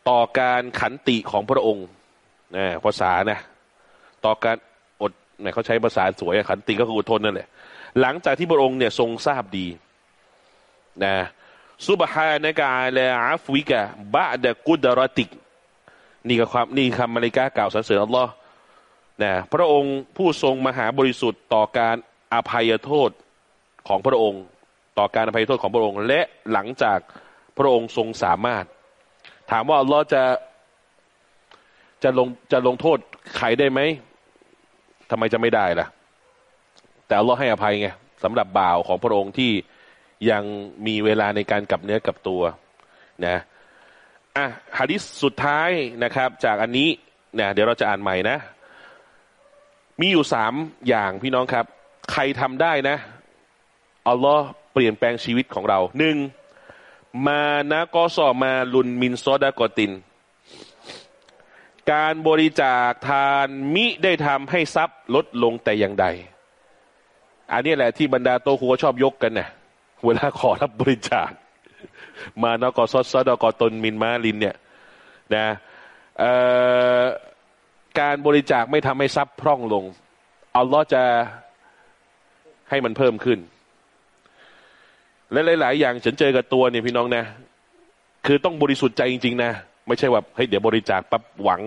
ต่อการขันติของพระองค์นะภาษานะ ต่อการอดเนี่ยเขาใช้ภาษาสวยขันติก็คืออดทนนั่นแหละ หลังจากที่พระองค์เนี่ยทรงทราบดีนะซุบฮานะกาเลอาฟวิกะบาดะกุดรติก นี่ก็ความนี่คำมาริกากล่าวสรรเสริญอัลลอฮ์ นะพระองค์ผู้ทรงมหาบริสุทธิ์ต่อการอภัยโทษของพระองค์ ต่อการอภัยโทษของพระองค์ และหลังจากพระองค์ทรงสามารถ ถามว่าอัลลอฮ์จะจะลงจะลงโทษใครได้ไหมทำไมจะไม่ได้ล่ะ แต่อัลลอฮ์ให้อภัยไงสำหรับบ่าวของพระองค์ที่ยังมีเวลาในการกลับเนื้อกลับตัวนะอะฮะดิษสุดท้ายนะครับ จากอันนี้เนี่ยเดี๋ยวเราจะอ่านใหม่นะ มีอยู่สามอย่างพี่น้องครับ ใครทำได้นะอัลลอฮ์เปลี่ยนแปลงชีวิตของเราหนึ่งมานะกอสอมาลุนมินซอดากอติน การบริจาคทานมิได้ทำให้ทรัพย์ลดลงแต่อย่างใด อันนี้แหละที่บรรดาโตครัวชอบยกกันเนี่ยเวลาขอรับบริจาค มานะกอซอซอดากอตนมินมาลินเนี่ยนะ การบริจาคไม่ทำให้ทรัพย์พร่องลงอัลลอฮ์จะให้มันเพิ่มขึ้น และหลาย ๆ อย่างฉันเจอกับตัวเนี่ยพี่น้องนะ คือต้องบริสุทธิ์ใจจริง ๆ นะ ไม่ใช่ว่าเฮ้ยเดี๋ยวบริจาคปั๊บหวัง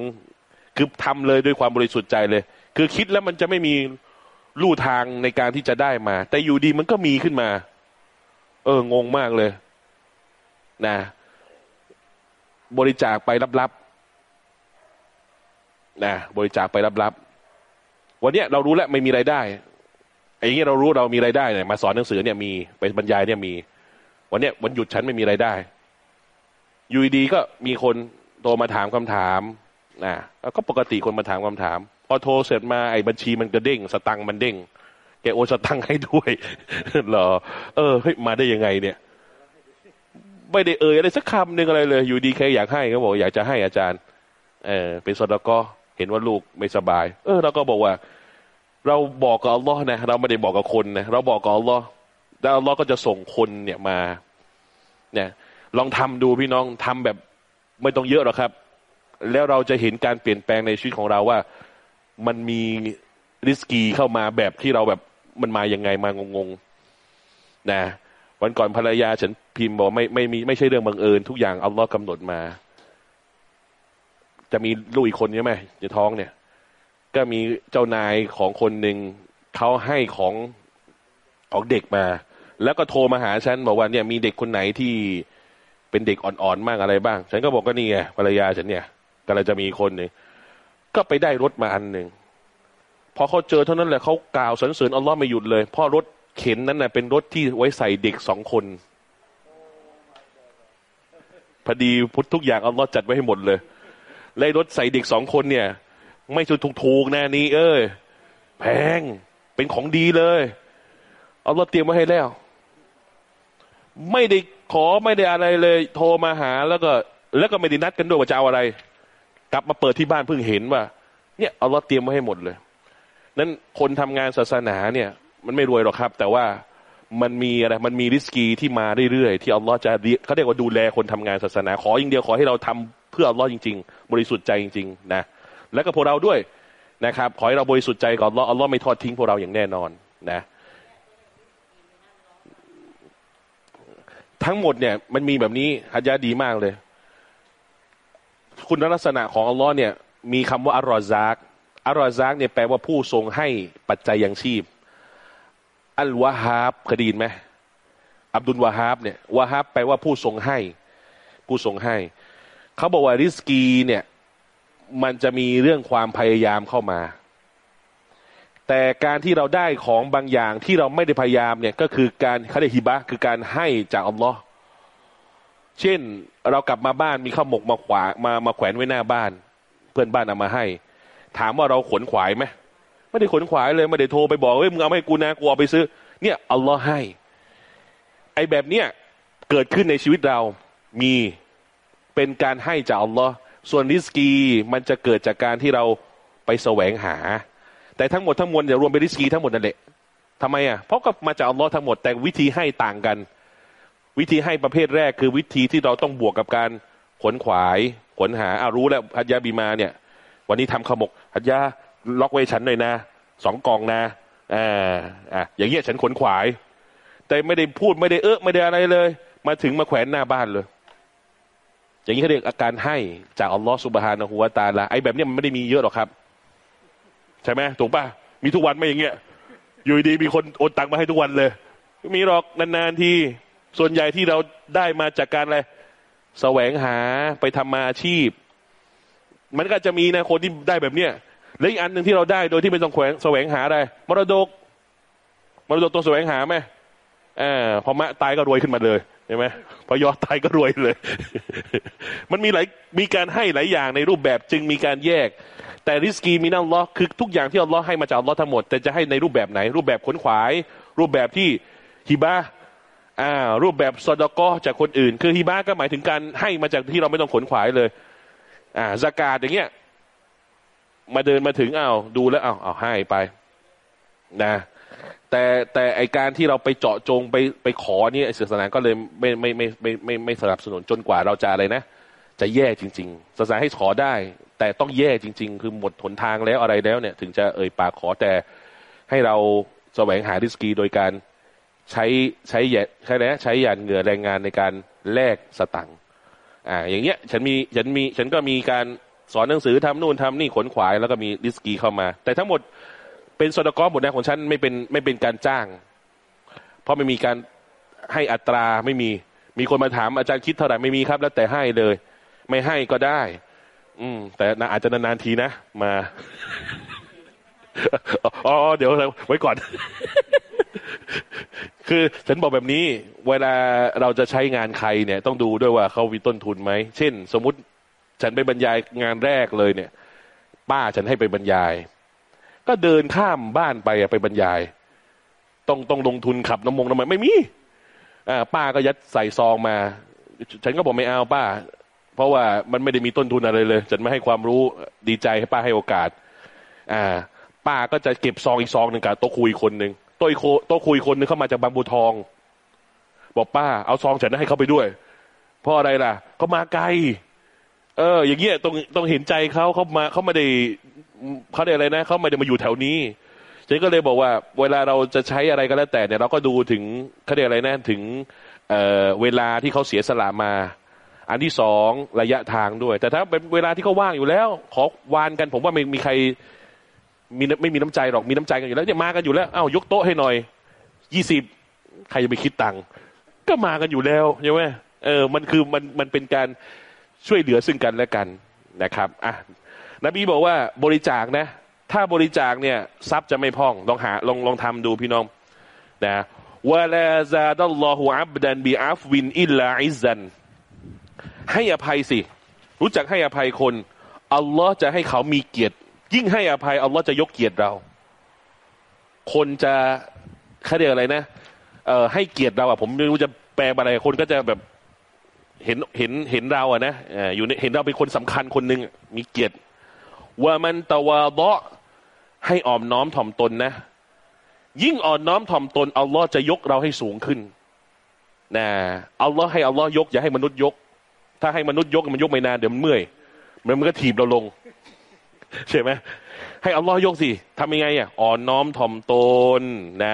คือทำเลยด้วยความบริสุทธิ์ใจเลย คือคิดแล้วมันจะไม่มีลู่ทางในการที่จะได้มา แต่อยู่ดีมันก็มีขึ้นมา เอองงมากเลย นะ บริจาคไปลับๆ นะบริจาคไปลับๆวันเนี้ยเรารู้แล้วไม่มีไรายได้ไอ้เงี้ยเรารู้เรามีไรายได้เนี่ยมาสอนหนังสือเนี่ยมีไปบรรยายเนี่ยมี วันเนี้ยวันหยุดฉันไม่มีไรายได้อยู่ดีก็มีคนโทรมาถามคำถามนะแล้วก็ปกติคนมาถามคำถาม พอโทรเสร็จมาไอ้บัญชีมันก็เด้ง สตังค์มันเด้งแกโอนสตังค์ให้ด้วยเหรอ เออเฮ้ยมาได้ยังไงเนี่ย ไม่ได้เอ่ยอะไรสักคำหนึ่งอะไรเลย อยู่ดีแค่อยากให้เขาบอกอยากจะให้อาจารย์ เออเป็นสดก็ ห็นว่าลูกไม่สบาย เออเราก็บอกว่า เราบอกกับอัลลอฮ์นะ เราไม่ได้บอกกับคนนะเราบอกกับอัลลอฮ์แล้วอัลลอฮ์ก็จะส่งคนเนี่ยมา เนี่ย ลองทำดูพี่น้องทำแบบไม่ต้องเยอะหรอกครับ แล้วเราจะเห็นการเปลี่ยนแปลงในชีวิตของเราว่า มันมีริสกีเข้ามาแบบที่เราแบบมันมาอยังไงมางงๆนะวันก่อนภรรยาฉันพิมพ์บอกไม่ไม่มีไม่ใช่เรื่องบังเอิญทุกอย่างอัลลอฮ์กำหนดมา จะมีลูกอีกคนใช่ไหมในท้องเนี่ย ก็มีเจ้านายของคนหนึ่งเขาให้ของของเด็กมา แล้วก็โทรมาหาฉันบอกว่าเนี่ยมีเด็กคนไหนที่เป็นเด็กอ่อนๆมากอะไรบ้าง ฉันก็บอกก็นี่ไงภรรยาฉันเนี่ยก็เลยจะมีคนหนึ่งก็ไปได้รถมาอันหนึ่งพอเขาเจอเท่านั้นแหละเขากล่าวสรรเสริญอัลลอฮ์ไม่หยุดเลยเพราะรถเข็นนั้นน่ะเป็นรถที่ไว้ใส่เด็กสองคนพอดีพุทธทุกอย่างอัลลอฮ์จัดไว้ให้หมดเลย เลยรถใส่เด็กสองคนเนี่ย ไม่ใช่ถูกๆแนะนี่เอ้ยแพงเป็นของดีเลย เอัลลอฮ์เตรียมไว้ให้แล้ว ไม่ได้ขอไม่ได้อะไรเลย โทรมาหาแล้วก็ แล้วก็ไม่ได้นัดกันด้วยว่าจะเอาอะไร กลับมาเปิดที่บ้านเพิ่งเห็นว่า เนี่ยเอัลลอฮ์เตรียมไว้ให้หมดเลยนั้นคนทำงานศาสนาเนี่ย มันไม่รวยหรอกครับ แต่ว่ามันมีอะไร มันมีริสกีที่มาเรื่อยๆ ที่อัลลอฮ์จะเขาเรียกว่าดูแลคนทำงานศาสนา ขออย่างเดียวขอให้เราทำ เพื่ออัลลอฮ์จริง ๆ บริสุทธิ์ใจจริงๆนะแล้วก็พวกเราด้วยนะครับขอให้เราบริสุทธิ์ใจก่อนอัลลอฮ์อัลลอฮ์ไม่ทอดทิ้งพวกเราอย่างแน่นอนนะทั้งหมดเนี่ยมันมีแบบนี้ฮัจญาดีมากเลย คุณลักษณะของอัลลอฮ์เนี่ยมีคำว่าอัลรอซากอัลรอซากเนี่ยแปลว่าผู้ทรงให้ปัจจัยยังชีพ อัลวาฮาบคด้ยินไหมอับดุลวาฮาบเนี่ยวาฮาบแปลว่าผู้ทรงให้ ผู้ทรงให้ เขาบอกว่าริสกีเนี่ย มันจะมีเรื่องความพยายามเข้ามา แต่การที่เราได้ของบางอย่างที่เราไม่ได้พยายามเนี่ยก็คือการเขาเรียกฮิบะคือการให้จากอัลลอฮ์เช่นเรากลับมาบ้านมีข้าวหมกมาขวามามาแขวนไว้หน้าบ้าน เพื่อนบ้านเอามาให้ ถามว่าเราขนขวายไหมไม่ได้ขนขวายเลยไม่ได้โทรไปบอกเฮ้ยมึงเอาให้กูนะกูเอาไปซื้อ เนี่ยอัลลอฮ์ให้ ไอ้แบบเนี้ยเกิดขึ้นในชีวิตเรามี เป็นการให้จากอัลลอฮ์ส่วนริสกีมันจะเกิดจากการที่เราไปแสวงหา แต่ทั้งหมดทั้งมวลจะรวมเป็นริสกีทั้งหมดนั่นแหละทำไมอะเพราะก็มาจากอัลลอฮ์ทั้งหมดแต่วิธีให้ต่างกัน วิธีให้ประเภทแรกคือวิธีที่เราต้องบวกกับการขนขวายขนหาอารู้แล้วฮัจยาบีมาเนี่ย วันนี้ทำขมกฮัจยาล็อกไว้ฉันหน่อยนะสองกองนะอ่าอะอย่างเงี้ยฉันขนขวาย แต่ไม่ได้พูดไม่ได้เออไม่ได้อะไรเลย มาถึงมาแขวนหน้าบ้านเลย อย่างนี้เขาเรียกอาการให้จากอัลลอฮฺสุบฮานะฮูวาตาละไอ้แบบเนี้ยมันไม่ได้มีเยอะหรอกครับ ใช่ไหมถูกป่ะมีทุกวันไหมอย่างเงี้ย อยู่ดีมีคนโอนตังมาให้ทุกวันเลยไม่มีหรอกนานๆทีส่วนใหญ่ที่เราได้มาจากการอะไรแสวงหาไปทำมาอาชีพ มันก็จะมีนะคนที่ได้แบบเนี้ยและอีกอันหนึ่งที่เราได้โดยที่ไม่ต้องแขวงแสวงหาอะไรมรดกมรดกตัวแสวงหาไหมอ่าพอมะตายก็รวยขึ้นมาเลยใช่ไหมพอยอดตายก็รวยเลย มันมีหลายมีการให้หลายอย่างในรูปแบบจึงมีการแยก แต่ริสกีมีนั่นล้อคือทุกอย่างที่อัลลอฮ์ให้มาจากอัลลอฮ์ทั้งหมด แต่จะให้ในรูปแบบไหน รูปแบบขนขวาย รูปแบบที่ฮิบะอ่ารูปแบบซอดกอจากคนอื่น คือฮิบะก็หมายถึงการให้มาจากที่เราไม่ต้องขนขวายเลย อ่าสกาดอย่างเงี้ยมาเดินมาถึงเอ้าดูแล้วอ้าเอาให้ไป นะ แต่แต่ไอการที่เราไปเจาะจงไปไปขอเนี่ยศาสนาก็เลยไม่ไม่ไม่ไม่ไม่ไม่สนับสนุนจนกว่าเราจะอะไรนะ จะแย่จริง ๆ ศาสนาให้ขอได้ แต่ต้องแย่จริง ๆ คือหมดหนทางแล้วอะไรแล้วเนี่ย ถึงจะเอ่ยปากขอแต่ให้เราแสวงหาริสกีโดยการใช้ใช้แย่ใช้แล้วใช้หยาดเหงื่อแรงงานในการแลกสตังค์อ่าอย่างเงี้ยฉันมีฉันมีฉันก็มีการสอนหนังสือทำนู่นทำนี่ขนขวายแล้วก็มีริสกีเข้ามา แต่ทั้งหมด เป็นสอดกอหมดนะของฉันไม่เป็นไม่เป็นการจ้าง เพราะไม่มีการให้อัตราไม่มี มีคนมาถามอาจารย์คิดเท่าไหร่ไม่มีครับ แล้วแต่ให้เลย ไม่ให้ก็ได้ อืม แต่อาจจะนานๆทีนะมาอ๋อเดี๋ยวไว้ก่อน คือฉันบอกแบบนี้ เวลาเราจะใช้งานใครเนี่ย ต้องดูด้วยว่าเขามีต้นทุนไหม เช่น สมมุติฉันไปบรรยายงานแรกเลยเนี่ย ป้าฉันให้ไปบรรยาย ก็เดินข้ามบ้านไปไปบรรยาย ต้องต้องลงทุนขับน้ำมงน้ำมันไม่มีอ่าป้าก็ยัดใส่ซองมา ฉันก็บอกไม่เอาป้า เพราะว่ามันไม่ได้มีต้นทุนอะไรเลย ฉันไม่ให้ความรู้ดีใจให้ป้าให้โอกาส อ่า ป้าก็จะเก็บซองอีกซองหนึ่งกับโต๊ะคุยคนหนึ่งโต๊ะอีกโคโต๊ะคุยคนหนึ่งเข้ามาจากบางบัวทอง บอกป้า เอาซองฉันให้เขาไปด้วยเพราะอะไรล่ะเขามาไกลเออ อย่างเงี้ยต้องต้องเห็นใจเขาเขามาเขาไม่ได้ เขาได้อะไรนะเขาไม่ได้มาอยู่แถวนี้ฉันก็เลยบอกว่า เวลาเราจะใช้อะไรก็แล้วแต่เนี่ยเราก็ดูถึงเขาเรียกอะไรนะถึงเเวลาที่เขาเสียสละมา อันที่สองระยะทางด้วย แต่ถ้าเป็นเวลาที่เขาว่างอยู่แล้ว ขอวานกัน ผมว่าไม่มีใครมีไม่มีน้ำใจหรอกมีน้ำใจกันอยู่แล้วเนี่ยมากันอยู่แล้วอ้าวยกโต๊ะให้หน่อยยี่สิบใครจะไปคิดตังค์ก็มากันอยู่แล้วใช่ไหมเออมันคือมันมันเป็นการช่วยเหลือซึ่งกันและกันนะครับอะ นบีบอกว่าบริจาคนะ ถ้าบริจาคเนี่ยทรัพย์จะไม่พร่องลองหาลองลองทำดูพี่น้องนะولا زاد الله عبدا بعفو إلا عزا ให้อภัยสิ รู้จักให้อภัยคนอัลลอฮ์จะให้เขามีเกียรติ ยิ่งให้อภัยอัลลอฮ์จะยกเกียรติเรา คนจะเขาเรียกอะไรนะเอ่อให้เกียรติเราอะผมไม่รู้จะแปลอะไรคนก็จะแบบเห็นเห็นเห็นเราอะนะเอออยู่ในเห็นเราเป็นคนสำคัญคนหนึ่งมีเกียรติ ว่ามันตะวาดะให้อ่อมน้อมถ่อมตนนะ ยิ่งอ่อนน้อมถ่อมตนอัลลอฮ์จะยกเราให้สูงขึ้นนะอัลลอฮ์ให้อัลลอฮ์ยก อย่าให้มนุษย์ยก ถ้าให้มนุษย์ยกมันยกไม่นานเดี๋ยวมันเมื่อยมันมันก็ถีบเราลงใช่ไหมให้อัลลอฮ์ยกสิทำยังไงอะอ่อนน้อมถ่อมตนนะ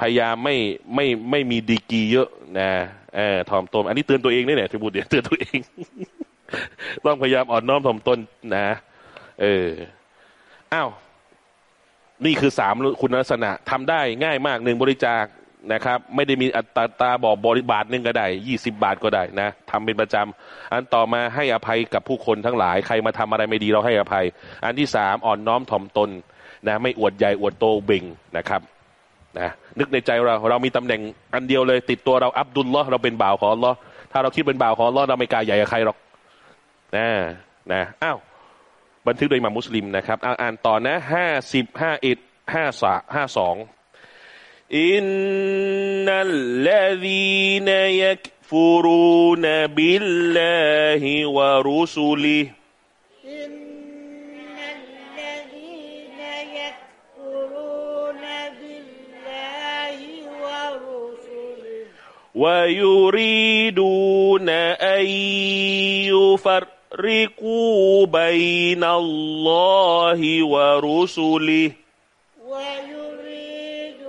พยายามไม่ไม่ไม่มีดีกีเยอะนะเออถ่อมตน อันนี้เตือนตัวเองนี่แหละที่พูดเดี๋ยวเตือนตัวเอง ต้องพยายามอ่อนน้อมถ่อมตนนะ เอออ้าวนี่คือสามคุณลักษณะทำได้ง่ายมากหนึ่งบริจาคนะครับ ไม่ได้มีอัตราตาบอกบริบาทหนึ่งก็ได้ยี่สิบาทก็ได้นะทำเป็นประจำอันต่อมาให้อภัยกับผู้คนทั้งหลาย ใครมาทำอะไรไม่ดีเราให้อภัย อันที่สามอ่อนน้อมถ่อมตนนะไม่อวดใหญ่อวดโตเบ่งนะครับนะนึกในใจเราเรามีตำแหน่งอันเดียวเลย ติดตัวเราอับดุลลอฮ์เราเป็นบ่าวของลอถ้าเราคิดเป็นบ่าวของลอเราไม่กล้าใหญ่กับใครหรอกนะนะอ้าว บันทึกโดยมามุสลิมนะครับ อ่านต่อนะห้าสิบห้าอิดห้าสาห้าสองอินนัลลดีนยัฟุรูนบิลลาฮิวะรุสุลิอินนัลลดีนยักฟูรูนบิลลาฮิวะรุสุลีวายูรีดูนอัยยุฟัร يفرقوا بين الله ورسله ويريدون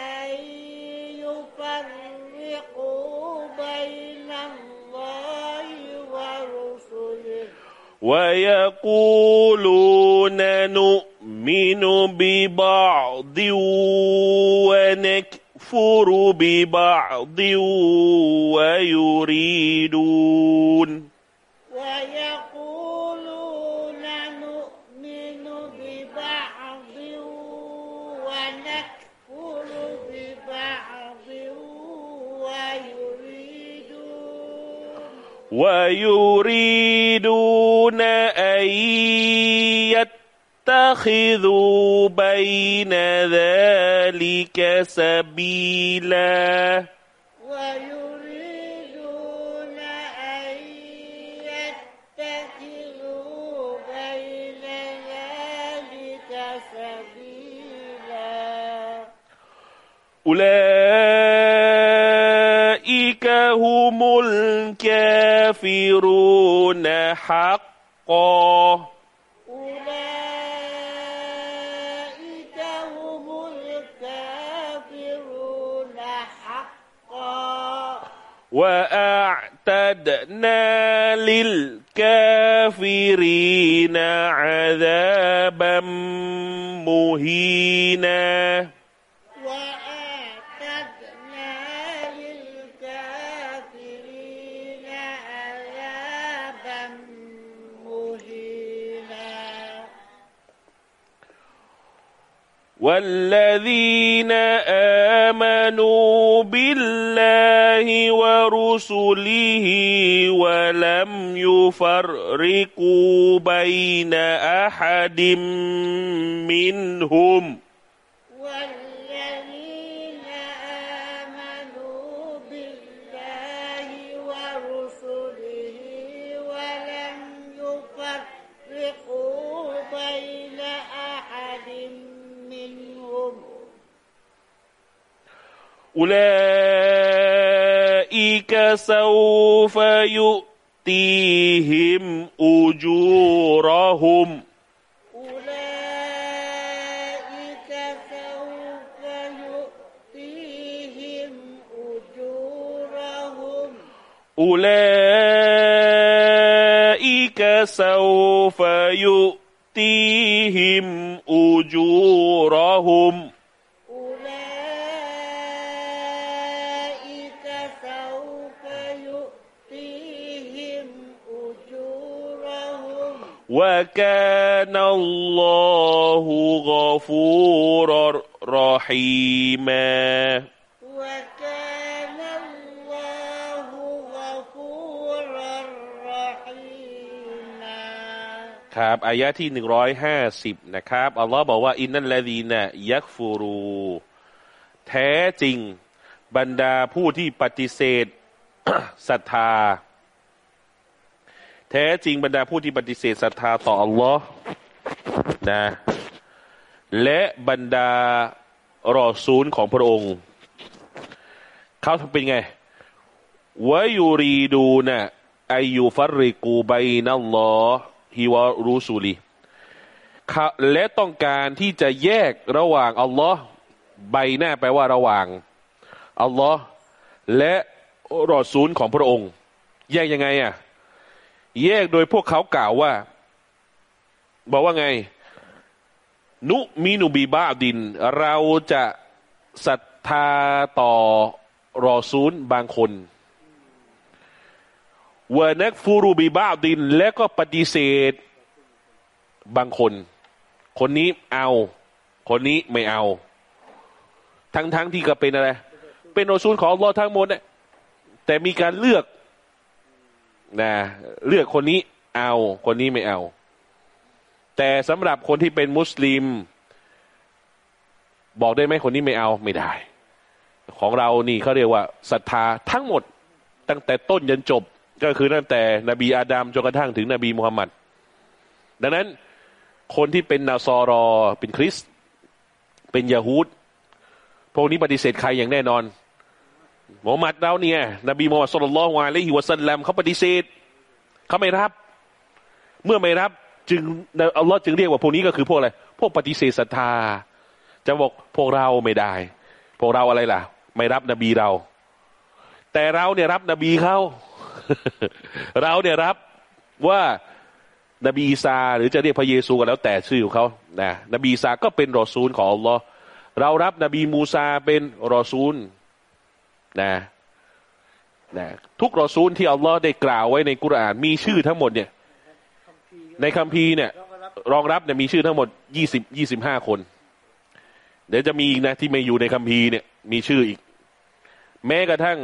أن يفرقوا بين الله ورسله ويقولون نؤمن ببعض ونكفر ببعض ويريدون ويقولون نؤمن ببعض ونكفر ببعض ويريدون ويريدون أن يتخذوا بين ذلك سبيلا. ويريدون أولئك هم الكافرون حقا. أولئك هم الكافرون حقا. وأعتدنا للكافرين عذابا مهينا. والذين آمنوا بالله ورسله ولم يفرقوا بين أحد منهم أولئك سوف يؤتيهم أجورهم. أولئك سوف يؤتيهم أجورهم. أولئك سوف يؤتيهم أجورهم. وكان الله غفورا رحيما وكان الله غفورا رحيما ครับอายะที่หนึ่งร้อยห้าสิบนะครับอัลลอฮ์บอกว่า อินนัลลดีนะยักฟูรู แท้จริงบรรดาผู้ที่ปฏิเสธ ศรัทธา แท้จริงบรรดาผู้ที่ปฏิเสธศรัทธาต่ออัลลอฮ์นะและบรรดารอซูลของพระองค์ เขาทำเป็นไงวะยูรีดูนะอายุฟัรริกูไบนัลลอฮิวะรูซูลีเขาและต้องการที่จะแยกระหว่างอัลลอฮ์ใบหน้าแปลว่าระหว่างอัลลอฮ์และรอซูลของพระองค์ แยกยังไงอะ แยกโดยพวกเขากล่าวว่า บอกว่าไง นุมีนุบีบาดิน เราจะศรัทธาต่อรอซูลบางคนวนักฟูรูบีบาดิน และก็ปฏิเสธบางคน คนนี้เอา คนนี้ไม่เอา ทั้งทั้งที่ก็เป็นอะไร เป็นรอซูลของอัลลอทั้งหมดเนี่ยแต่มีการเลือก นะเลือกคนนี้เอาคนนี้ไม่เอา แต่สำหรับคนที่เป็นมุสลิม บอกได้ไหมคนนี้ไม่เอาไม่ได้ ของเรานี่เขาเรียกว่าศรัทธาทั้งหมด ตั้งแต่ต้นยันจบก็คือตั้งแต่นบีอาดัมจนกระทั่งถึงนบีมุฮัมมัดดังนั้นคนที่เป็นนาซอรอเป็นคริส เป็นยาฮูดพวกนี้ปฏิเสธใครอย่างแน่นอน มุฮัมมัดเราเนี่ยนบีมุฮัมมัดสุลลัลลอฮุอะลัยฮิวะสัลลัมเขาปฏิเสธเขาไม่รับ เมื่อไม่รับจึงอัลลอฮ์จึงเรียกว่าพวกนี้ก็คือพวกอะไรพวกปฏิเสธศรัทธา จะบอกพวกเราไม่ได้ พวกเราอะไรล่ะ ไม่รับนบีเรา แต่เราเนี่ยรับนบีเขาเราเนี่ยรับว่านบีอีสาหรือจะเรียกพระเยซูก็แล้วแต่ชื่อของเขานะนบีอีสาก็เป็นรอซูลของอัลลอฮ์เรารับนบีมูซาเป็นรอซูล นะนะทุกรอซูลที่อัลลอฮ์ได้กล่าวไว้ในกุรอานมีชื่อทั้งหมดเนี่ย ในคัมภีร์เนี่ย รองรับเนี่ยมีชื่อทั้งหมดยี่สิบยี่สิบห้าคน เดี๋ยวจะมีอีกนะที่ไม่อยู่ในคัมภีร์เนี่ย มีชื่ออีก แม้กระทั่ง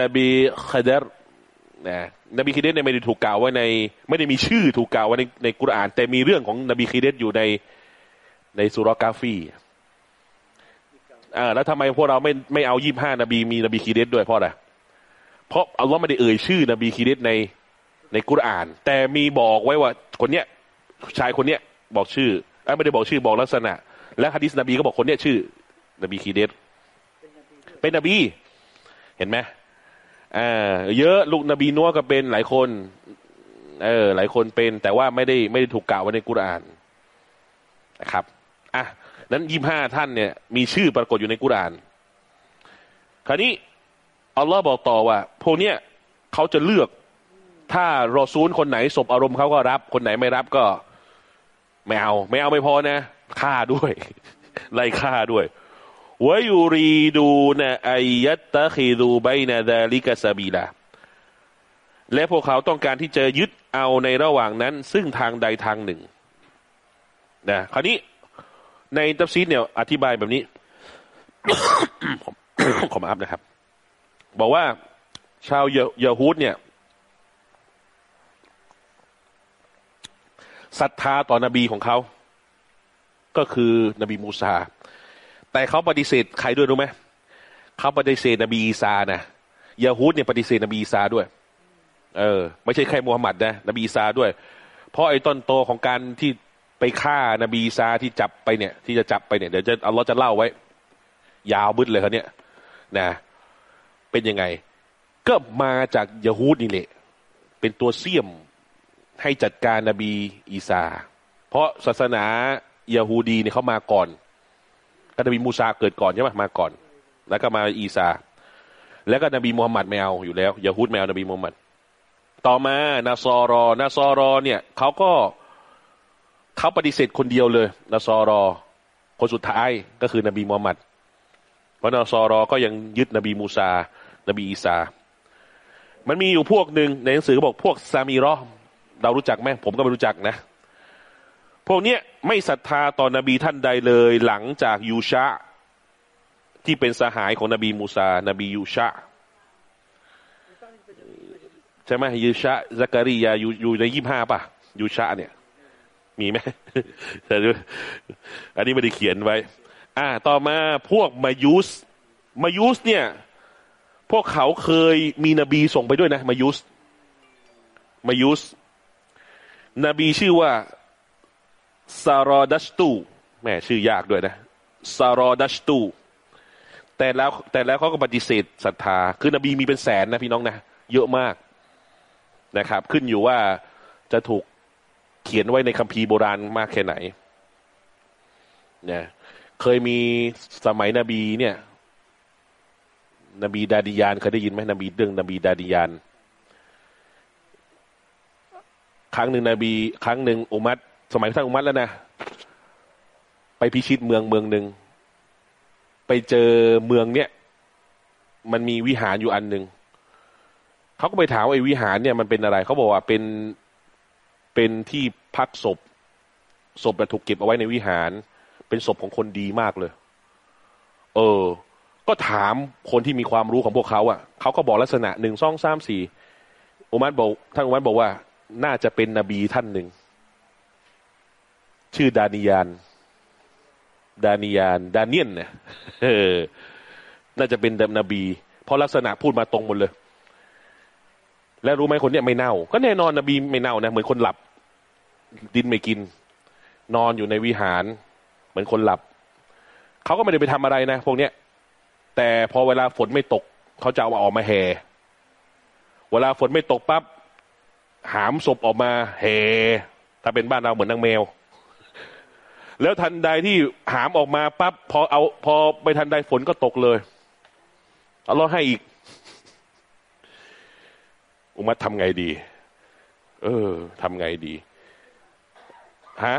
นบีคิเดรนะนบีคิเดรเนี่ยไม่ได้ถูกกล่าวไว้ใน ไม่ได้มีชื่อถูกกล่าวไว้ในในกุรอาน แต่มีเรื่องของนบีคิเดรอยู่ในในซูเราะฮ์กะฮ์ฟี อ่าแล้วทำไมพวกเราไม่ไม่เอายี่ห้านบีมีนบีคีเดสด้วยเพราะอะไรเพราะอัลลอฮ์ไม่ได้เอ่ยชื่อนบีคีเดสในในกุรอาน แต่มีบอกไว้ว่า คนเนี้ยชายคนเนี้ยบอกชื่อไม่ได้บอกชื่อบอกลักษณะ และฮะดิษนบีก็บอกคนเนี้ยชื่อ นบีคีเดสเป็นนบี เห็นไหมอ่าเยอะลูกนบีนัวก็เป็นหลายคน เออ หลายคนเป็น แต่ว่าไม่ได้ไม่ได้ถูกกล่าวไว้ในกุรอานนะครับอะ นั้นยี่ห้าท่านเนี่ยมีชื่อปรากฏอยู่ในกุราน คราวนี้อัลลอฮ์บอกต่อว่า พวกเนี้ยเขาจะเลือก ถ้ารอซูลคนไหนสบอารมณ์เขาก็รับ คนไหนไม่รับก็ไม่เอา ไม่เอาไม่พอนะฆ่าด้วยไล่ฆ่าด้วยวะยูรีดูนะอยัตตะคีดูไบนาดาลิกาซาบีลาและพวกเขาต้องการที่จะยึดเอาในระหว่างนั้น ซึ่งทางใดทางหนึ่งนะคราวนี้ ในตัฟซีรเนี่ยอธิบายแบบนี้ผมขอมาอัฟนะครับ บอกว่าชาวยาฮูดเนี่ยศรัทธาต่อนบีของเขา ก็คือนบีมูซา แต่เขาปฏิเสธใครด้วยรู้ไหมเขาปฏิเสธนบีอีสานะยาฮูดเนี่ยปฏิเสธนบีอีสาด้วย เออ ไม่ใช่แค่มูฮัมหมัดนะนบีอีสาด้วย เพราะไอ้ต้นโตของการที่ ไปฆ่านบีอีสาที่จับไปเนี่ย ที่จะจับไปเนี่ยเดี๋ยวจะอัลลอฮ์จะเล่าไว้ ยาวบึ้ดเลยเขาเนี่ยนะ เป็นยังไง ก็มาจากยะฮูดนี่แหละเป็นตัวเสี่ยมให้จัดการนบีอีสาเพราะศาสนายะฮูดีเนี่ยเขามาก่อนก็นบีมูซาเกิดก่อนใช่ไหมมาก่อน แล้วก็มาอีสาแล้วก็นบีมูฮัมหมัดไม่เอาอยู่แล้วยะฮูดไม่เอานบีมูฮัมหมัดต่อมานาซอรอนาซอรอเนี่ยเขาก็ เขาปฏิเสธคนเดียวเลยนาซอรอ คนสุดท้ายก็คือนบีมูฮัมหมัดเพราะนาซอรอก็ยังยึดนบีมูซา นบีอีสา มันมีอยู่พวกหนึ่งในหนังสือบอกพวกซามีรอเรารู้จักไหมผมก็ไม่รู้จักนะ พวกเนี้ยไม่ศรัทธาต่อนบีท่านใดเลย หลังจากยูชะที่เป็นสหายของนบีมูซา นบียูชะใช่ไหมยูชะซัการิยาอยู่อยู่ในยี่ห้าป่ะยูชะเนี่ย มีไหมอันนี้ไม่ได้เขียนไว้ อ่า ต่อมาพวกมายุสมายุสเนี่ย พวกเขาเคยมีนบีส่งไปด้วยนะมายุสมายุสนบีชื่อว่าซารอดัสตูแม่ชื่อยากด้วยนะซารอดัสตูแต่แล้วแต่แล้วเขาก็ปฏิเสธศรัทธา คือนบีมีเป็นแสนนะพี่น้องนะ เยอะมากนะครับ ขึ้นอยู่ว่าจะถูก ขียนไว้ในคัมภีร์โบราณมากแค่ไหนเนี่ยเคยมีสมัยนบีเนี่ย นบีดาดิยานเคยได้ยินไหมนบีเรื่องนบีดาดิยานครั้งหนึ่งนบี ครั้งหนึ่งอุมัตสมัยท่านอุมัตแล้วนะไปพิชิตเมืองเมืองหนึ่งไปเจอเมืองเนี่ย มันมีวิหารอยู่อันหนึ่งเขาก็ไปถามว่าไอ้วิหารเนี่ยมันเป็นอะไรเขาบอกว่าเป็นเป็นที่ พักศพ ศพถูกเก็บเอาไว้ในวิหาร เป็นศพของคนดีมากเลย เออ ก็ถามคนที่มีความรู้ของพวกเขาอะเขาก็บอกลักษณะหนึ่งสองสามสี่อุมัตบอกท่านอุมัตบอกว่า น่าจะเป็นนบีท่านหนึ่ง ชื่อดานิยาน ดานิยาน ดาเนียนเนี่ยน่าจะเป็นนบี เพราะลักษณะพูดมาตรงหมดเลย แล้วรู้ไหมคนเนี้ยไม่เน่า ก็แน่นอนนบีไม่เน่านะเหมือนคนหลับ ดินไม่กิน นอนอยู่ในวิหาร เหมือนคนหลับ เขาก็ไม่ได้ไปทำอะไรนะ พวกเนี้ย แต่พอเวลาฝนไม่ตก เขาจะเอาออกมาแห่ เวลาฝนไม่ตกปั๊บหามศพออกมาแห่ถ้าเป็นบ้านเราเหมือนนางแมว แล้วทันใดที่หามออกมาปั๊บพอเอาพอไปทันใดฝนก็ตกเลยเอาล้อให้อีก อุมัดทำไงดี เออทำไงดี ฮะ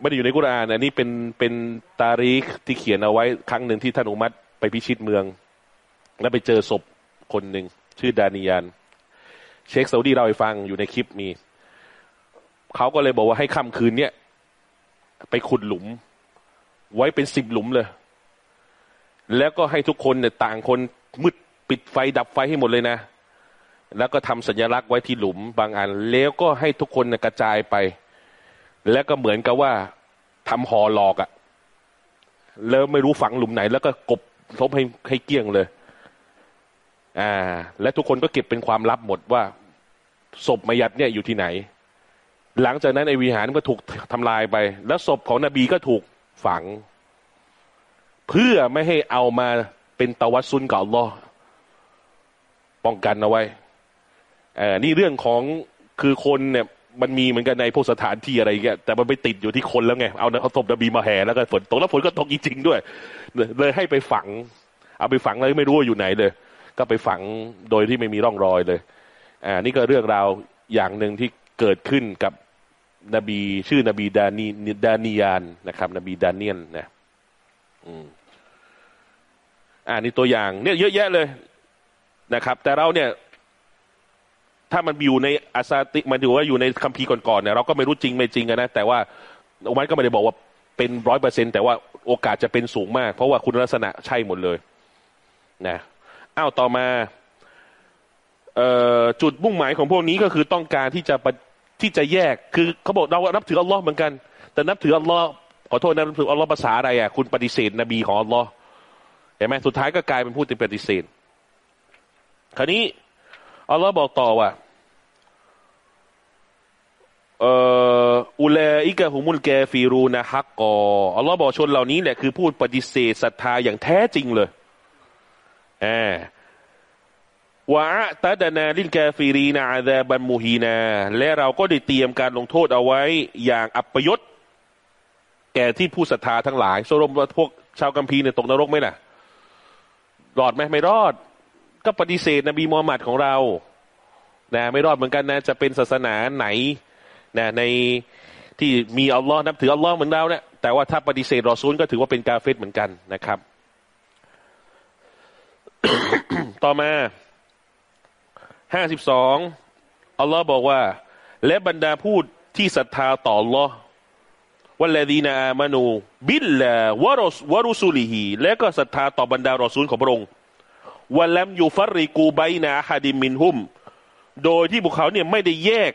ไม่ได้อยู่ในกุรอานอันนี้เป็นเป็นตารีคที่เขียนเอาไว้ครั้งหนึ่งที่ท่านอุมัดไปพิชิตเมือง แล้วไปเจอศพคนหนึ่งชื่อดานิยาน เชคซาอุดีเราให้ฟังอยู่ในคลิปมี เขาก็เลยบอกว่าให้ค่ำคืนเนี้ยไปขุดหลุม ไว้เป็นสิบหลุมเลย แล้วก็ให้ทุกคนเนี่ยต่างคนมืดปิดไฟดับไฟให้หมดเลยนะ แล้วก็ทำสัญลักษณ์ไว้ที่หลุมบางอัน แล้วก็ให้ทุกคนกระจายไป แล้วก็เหมือนกับว่าทำหอหลอกอะ่ะ แล้วไม่รู้ฝังหลุมไหน แล้วก็กบทบให้ให้เกี้ยงเลย อ่า และทุกคนก็เก็บเป็นความลับหมดว่าศพมายัดเนี่ยอยู่ที่ไหน หลังจากนั้นไอวิหารก็ถูกทำลายไป แล้วศพของนบีก็ถูกฝัง เพื่อไม่ให้เอามาเป็นตะวัดซุนกับอัลลอฮ์ป้องกันเอาไว้เออนี่เรื่องของคือคนเนี่ย มันมีเหมือนกันในพวกสถานที่อะไรเงี้ยแต่มันไปติดอยู่ที่คนแล้วไงเอาเอาศพนบีมาแห่แล้วก็ฝนตกแล้วฝนก็ตกจริงๆด้วย เลยให้ไปฝัง เอาไปฝังเลยไม่รู้ว่าอยู่ไหนเลย ก็ไปฝังโดยที่ไม่มีร่องรอยเลยอ่านี่ก็เรื่องราวอย่างหนึ่งที่เกิดขึ้นกับนบีชื่อนบีดานีดานียานนะครับ นบีดาเนียนนะอืมอ่านี่ตัวอย่างเนี่ยเยอะแยะเลยนะครับ แต่เราเนี่ย ถ้ามันอยู่ในอาซาติมันอยู่ว่าอยู่ในคัมภีร์ก่อนๆเนี่ยเราก็ไม่รู้จริงไม่จริงนะแต่ว่าอุมัรก็ไม่ได้บอกว่าเป็นร้อยเปอร์เซ็นแต่ว่าโอกาสจะเป็นสูงมาก เพราะว่าคุณลักษณะใช่หมดเลยนะอ้าวต่อมาจุดมุ่งหมายของพวกนี้ก็คือต้องการที่จะที่จะแยกคือเขาบอกเรานับถืออัลลอฮ์เหมือนกัน แต่นับถืออัลลอฮ์ขอโทษนะนับถืออัลลอฮ์ภาษาอะไรอะคุณปฏิเสธนบีของอัลลอฮ์เห็นไหมสุดท้ายก็กลายเป็นผู้ที่ปฏิเสธคราวนี้ อัลลอฮ์บอกต่อว่าอุลอิกะฮุมุลแกฟีรูนะฮักกออัลลอฮ์บอกชนเหล่านี้แหละคือพูดปฏิเสธศรัทธาอย่างแท้จริงเลยอ่าวะตาดานาลินแกฟิรีนาอาดาบันมูฮีนา และเราก็ได้เตรียมการลงโทษเอาไว้อย่างอัปยศ แก่ที่ผู้ศรัทธาทั้งหลายโซโลมพวกชาวกัมพีเนี่ยตกนรกไหมล่ะ รอดไหมไม่รอด ก็ปฏิเสธนบีมูฮัมมัดของเรานะไม่รอดเหมือนกันนะจะเป็นศาสนาไหนนะในที่มีอัลลอฮ์นับถืออัลลอฮ์เหมือนเราเนี่ยแต่ว่าถ้าปฏิเสธรอซูลก็ถือว่าเป็นกาเฟตเหมือนกันนะครับ ต่อมาห้าสิบสองอัลลอฮ์บอกว่า และบรรดาผู้ที่ศรัทธาต่ออัลลอฮ์วัลลดีนาอามานู บิลลาวะรสวะรุสุลิฮีและก็ศรัทธาต่อบรรดารอซูลของพระองค์ วัลลัมยูฟริกูไบนาฮาดิมินฮุม โดยที่พวกเขาเนี่ยไม่ได้แยก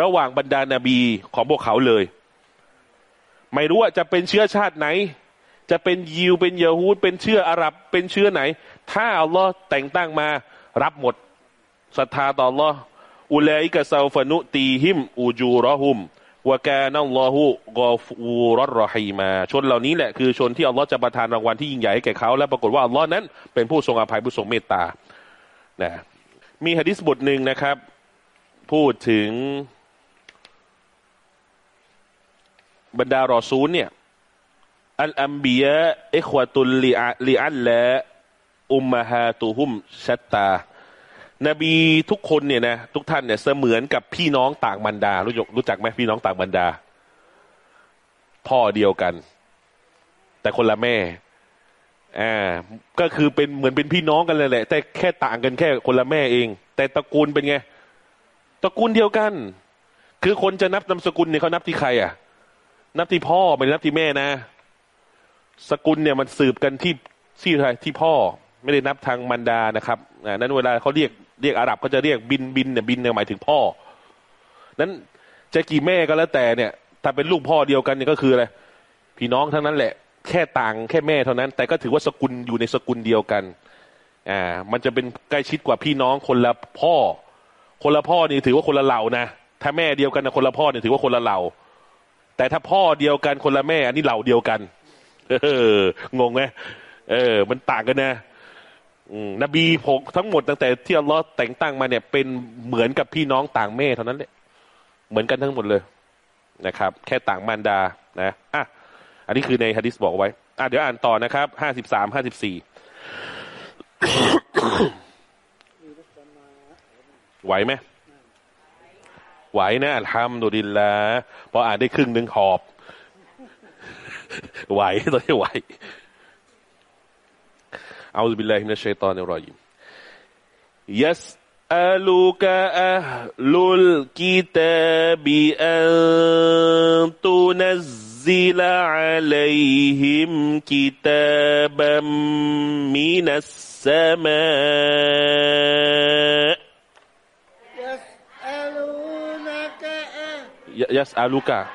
ระหว่างบรรดานาบีของพวกเขาเลย ไม่รู้ว่าจะเป็นเชื้อชาติไหน จะเป็นยิวเป็นยาฮูดเป็นเชื้ออาหรับ เป็นเชื้อไหน ถ้าอัลลอฮ์แต่งตั้งมารับหมดศรัทธาต่อ Allah อุลัยกะซาฟนุตีหิมอูจูรอหุม วกานัลลอฮุกอฟูรอรอฮีมา ชนเหล่านี้แหละคือชนที่อัลลอฮ์จะประทานรางวัลที่ยิ่งใหญ่ให้แก่เขา และปรากฏว่าอัลลอฮ์นั้นเป็นผู้ทรงอภัยผู้ทรงเมตตานะมีฮะดิษบทหนึ่งนะครับ พูดถึงบรรดารอซูลเนี่ยอัลอัมบียะอิควตุลลีอัลและอุมมะฮาตุฮุมชัตตา นบีทุกคนเนี่ยนะทุกท่านเนี่ยเสมือนกับพี่น้องต่างบรรดา รู้จักรู้จักไหมพี่น้องต่างบรรดา พ่อเดียวกัน แต่คนละแม่อ่าก็คือเป็นเหมือนเป็นพี่น้องกันเลยแหละ แต่แค่ต่างกันแค่คนละแม่เอง แต่ตระกูลเป็นไงตระกูลเดียวกัน คือคนจะนับนามสกุลเนี่ยเขานับที่ใครอะ นับที่พ่อไม่นับที่แม่นะ สกุลเนี่ยมันสืบกันที่ที่ใครที่พ่อไม่ได้นับทางมันดานะครับนั้นเวลาเขาเรียก เรียกอาหรับก็จะเรียกบินบินเนี่ยบินเนี่ยหมายถึงพ่อ นั้นจะกี่แม่ก็แล้วแต่เนี่ย ถ้าเป็นลูกพ่อเดียวกันเนี่ยก็คืออะไรพี่น้องทั้งนั้นแหละ แค่ต่างแค่แม่เท่านั้น แต่ก็ถือว่าสกุลอยู่ในสกุลเดียวกันอ่ามันจะเป็นใกล้ชิดกว่าพี่น้องคนละพ่อ คนละพ่อนี่ถือว่าคนละเหล่านะถ้าแม่เดียวกันนะคนละพ่อเนี่ยถือว่าคนละเหล่า แต่ถ้าพ่อเดียวกันคนละแม่ อันนี้เหล่าเดียวกัน เอองงไหมเออ มันต่างกันนะ นบีพกทั้งหมดตั้งแต่ที่อัลลอฮ์แต่งตั้งมาเนี่ยเป็นเหมือนกับพี่น้องต่างแม่เท่านั้นแหละเหมือนกันทั้งหมดเลยนะครับ แค่ต่างมารดานะอะอันนี้คือในฮะดิษบอกไว้อะเดี๋ยวอ่านต่อนะครับห้าสิบสามห้าสิบสี่ไหวไหมไหวนะอัลฮัมดุลิลละพออ่านได้ครึ่งหนึ่งหอบ ไหวตอนนี้ไหว أعوذ بالله من الشيطان الرجيم. يسألك أهل الكتاب أن تنزل عليهم كتابا من السماء. يسألونك أهل يسألك.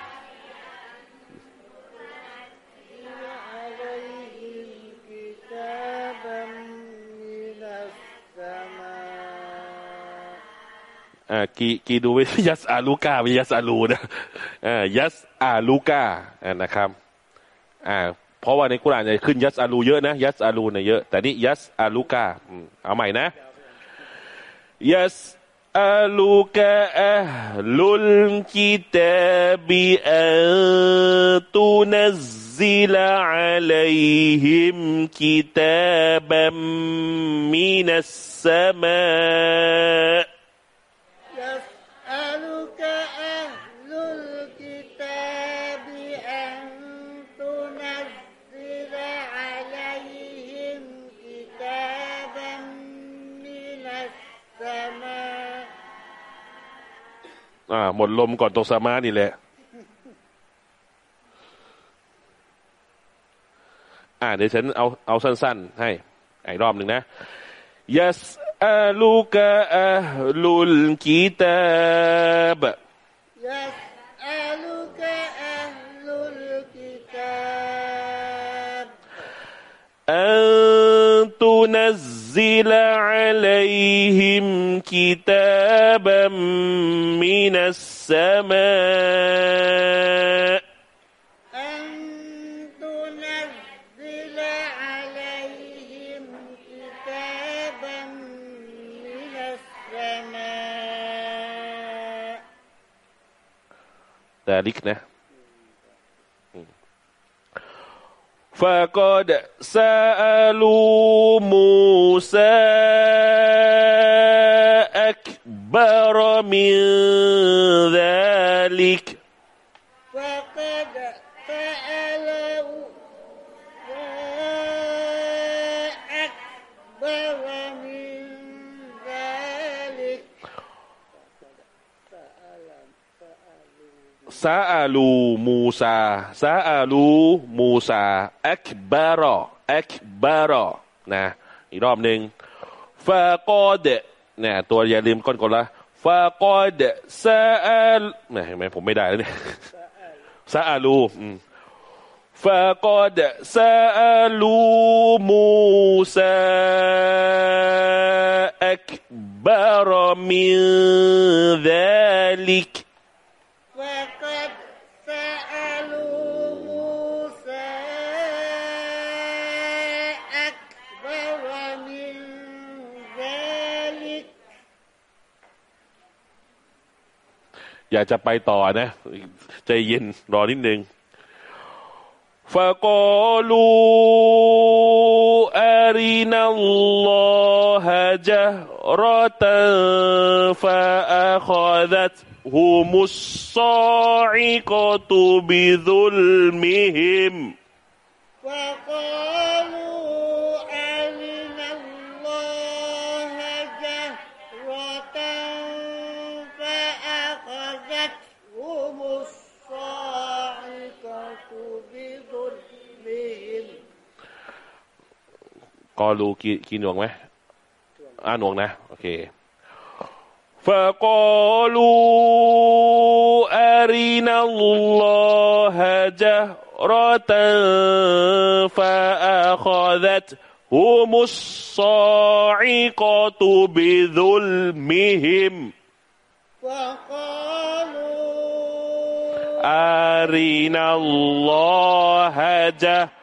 กีกีดูไว้ยัสอาลูกาไม่ยัสอาลูนะยัสอาลูกาอ่านะครับอ่าเพราะว่าในกุรานจะขึ้นยัสอาลูเยอะนะยัสอาลูเนี่ยเยอะแต่นี่ยัสอาลูกาเอาใหม่นะยัสอาลูกาอัลุลกิตาบิอัตุนัซซิลอะลัยฮิมกิตาบัมมินัสสมา อ่า หมดลมก่อนตกสมาธิแหละ อ่า เดี๋ยวฉันเอาเอาสั้น ๆ ให้อีกรอบหนึ่งนะ yes อัลูกะอัลุลกิตาบ yes อัลูกะอัลุลกิตาบ تنزل عليهم كتابا من السماء. ذلك نه فقد سألوا موسى أكبر من ذلك. سألوا موسى سألوا موسى أكبر أكبر นะอีกรอบหนึ่งฟาโกเดเนี่ยตัวอย่าลืมก้นกดละฟาโกเดซาอัลเนี่ยเห็นไหมผมไม่ได้แล้วเนี่ยซาอาลูอืม فقد سألوا موسى أكبر من ذلك อยากจะไปต่อนะ ใจเย็นรอนิดนึง فقالوا أرنا الله جهرة فأخذتهم الصاعقة بظلمهم وقالوا กอรูกี่กี่หน่วงไหมอ่าหน่วงนะ โอเค فقالوا أرنا الله جهرة فأخذتهم الصاعقة بظلمهم وقالوا أرنا الله جهرة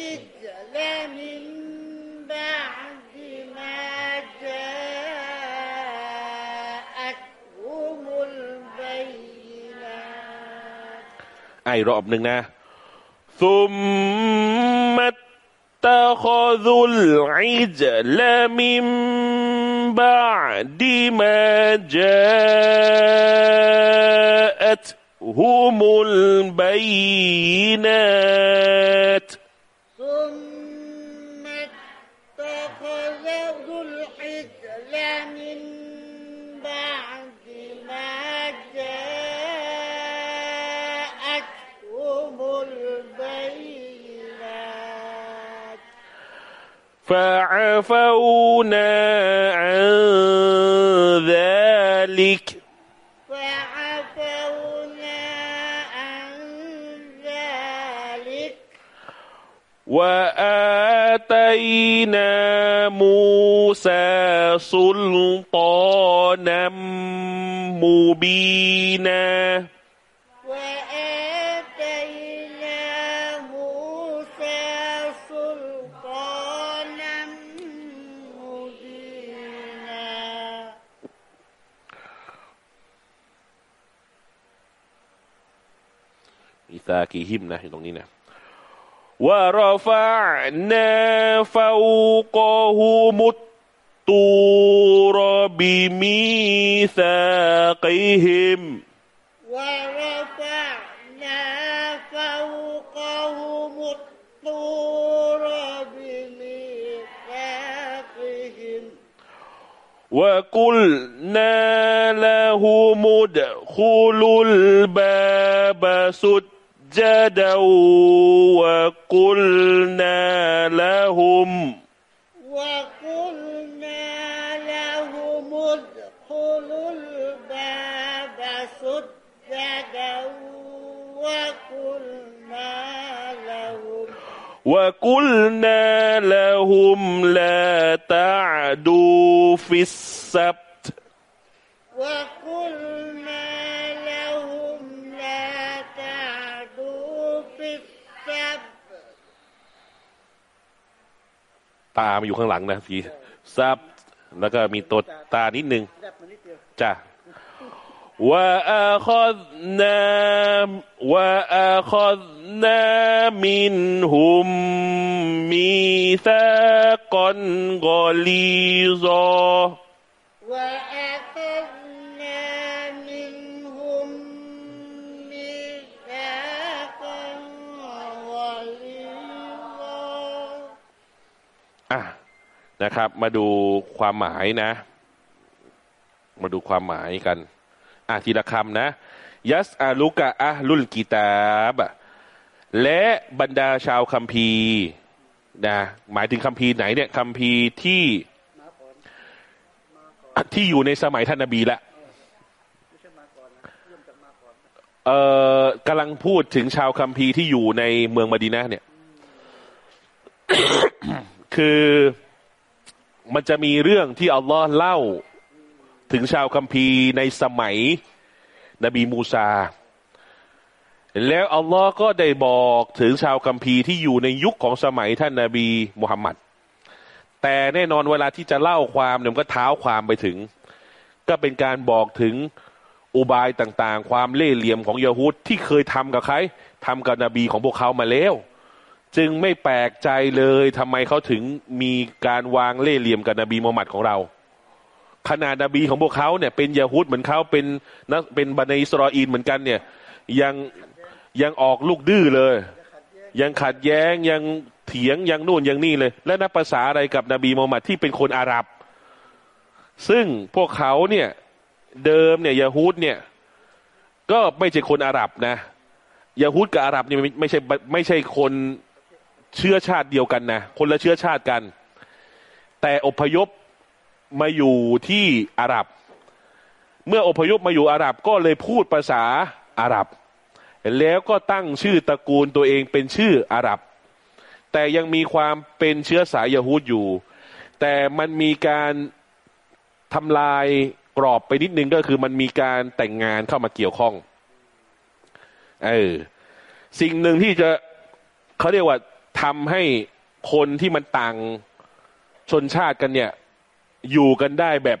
العجل من بعد ما جاءتهم البينات ไอ้รอบหนึ่งนะ ثم اتخذوا العجل من بعد ما جاءتهم البينات فعفونا عن ذلك. فعفونا عن ذلك. وآتينا موسى سلطانا مبينا. تاكيهم ورفعنا فوقهم الطور بميثاقهم. ورفعنا فوقهم الطور بميثاقهم. وقلنا لهم ادخلوا الباب سدًا سجدا وقلنا لهم وقلنا لهم ادخلوا الباب سجدا وقلنا لهم وقلنا لهم لا تعدوا في السبت وقلنا ตามาอยู่ข้างหลังนะสีซับแล้วก็มีตัวตานิดนึงจ้ะว่าอาคดนาว่าอาคดนามินหุมมีซะกอนกอลีซอ นะครับ มาดูความหมายนะ มาดูความหมายกันอะทีละคำนะ ยัสอาลุกะอะลุลกิตาบ และบรรดาชาวคัมภีร์นะหมายถึงคัมภีร์ไหนเนี่ยคัมภีร์ที่ที่อยู่ในสมัยท่านนบีละเอ่อกำลังพูดถึงชาวคัมภีร์ที่อยู่ในเมืองมดีนะเนี่ย คือ มันจะมีเรื่องที่อัลลอฮ์เล่า ถึงชาวคัมภีร์ในสมัย นบีมูซา แล้วอัลลอฮ์ก็ได้บอกถึงชาวคัมภีร์ที่อยู่ในยุคของสมัยท่านนาบีมุฮัมมัดแต่แน่นอนเวลาที่จะเล่าความเนี่ยก็เท้าความไปถึง ก็เป็นการบอกถึงอุบายต่างๆ ความเล่ห์เหลี่ยมของยะฮูดที่เคยทำกับใครทำกับนบีของพวกเขามาแล้ว จึงไม่แปลกใจเลยทำไมเขาถึงมีการวางเล่ห์เหลี่ยมกับนบีมุฮัมมัดของเรา ขนาดนบีของพวกเขาเนี่ย เป็นยะฮูดเหมือนเขาเป็นนะเป็นบันอิสรออีนเหมือนกันเนี่ย ยังยังออกลูกดื้อเลย ยังขัดแย้งยังเถียงยังนู่นยังนี่เลย และนับภาษาอะไรกับนบีมูฮัมหมัดที่เป็นคนอาหรับ ซึ่งพวกเขาเนี่ยเดิมเนี่ยยะฮูดเนี่ย ก็ไม่ใช่คนอาหรับนะยะฮูดกับอาหรับเนี่ยไม่ไม่ใช่ไม่ใช่คน เชื้อชาติเดียวกันนะ คนละเชื้อชาติกัน แต่อพยพมาอยู่ที่อาหรับ เมื่ออพยพมาอยู่อาหรับก็เลยพูดภาษาอาหรับ แล้วก็ตั้งชื่อตระกูลตัวเองเป็นชื่ออาหรับ แต่ยังมีความเป็นเชื้อสายยะฮูดอยู่ แต่มันมีการทำลายกรอบไปนิดนึงก็คือมันมีการแต่งงานเข้ามาเกี่ยวข้อง เออ สิ่งหนึ่งที่จะเขาเรียกว่า ทำให้คนที่มันต่างชนชาติกันเนี่ย อยู่กันได้แบบ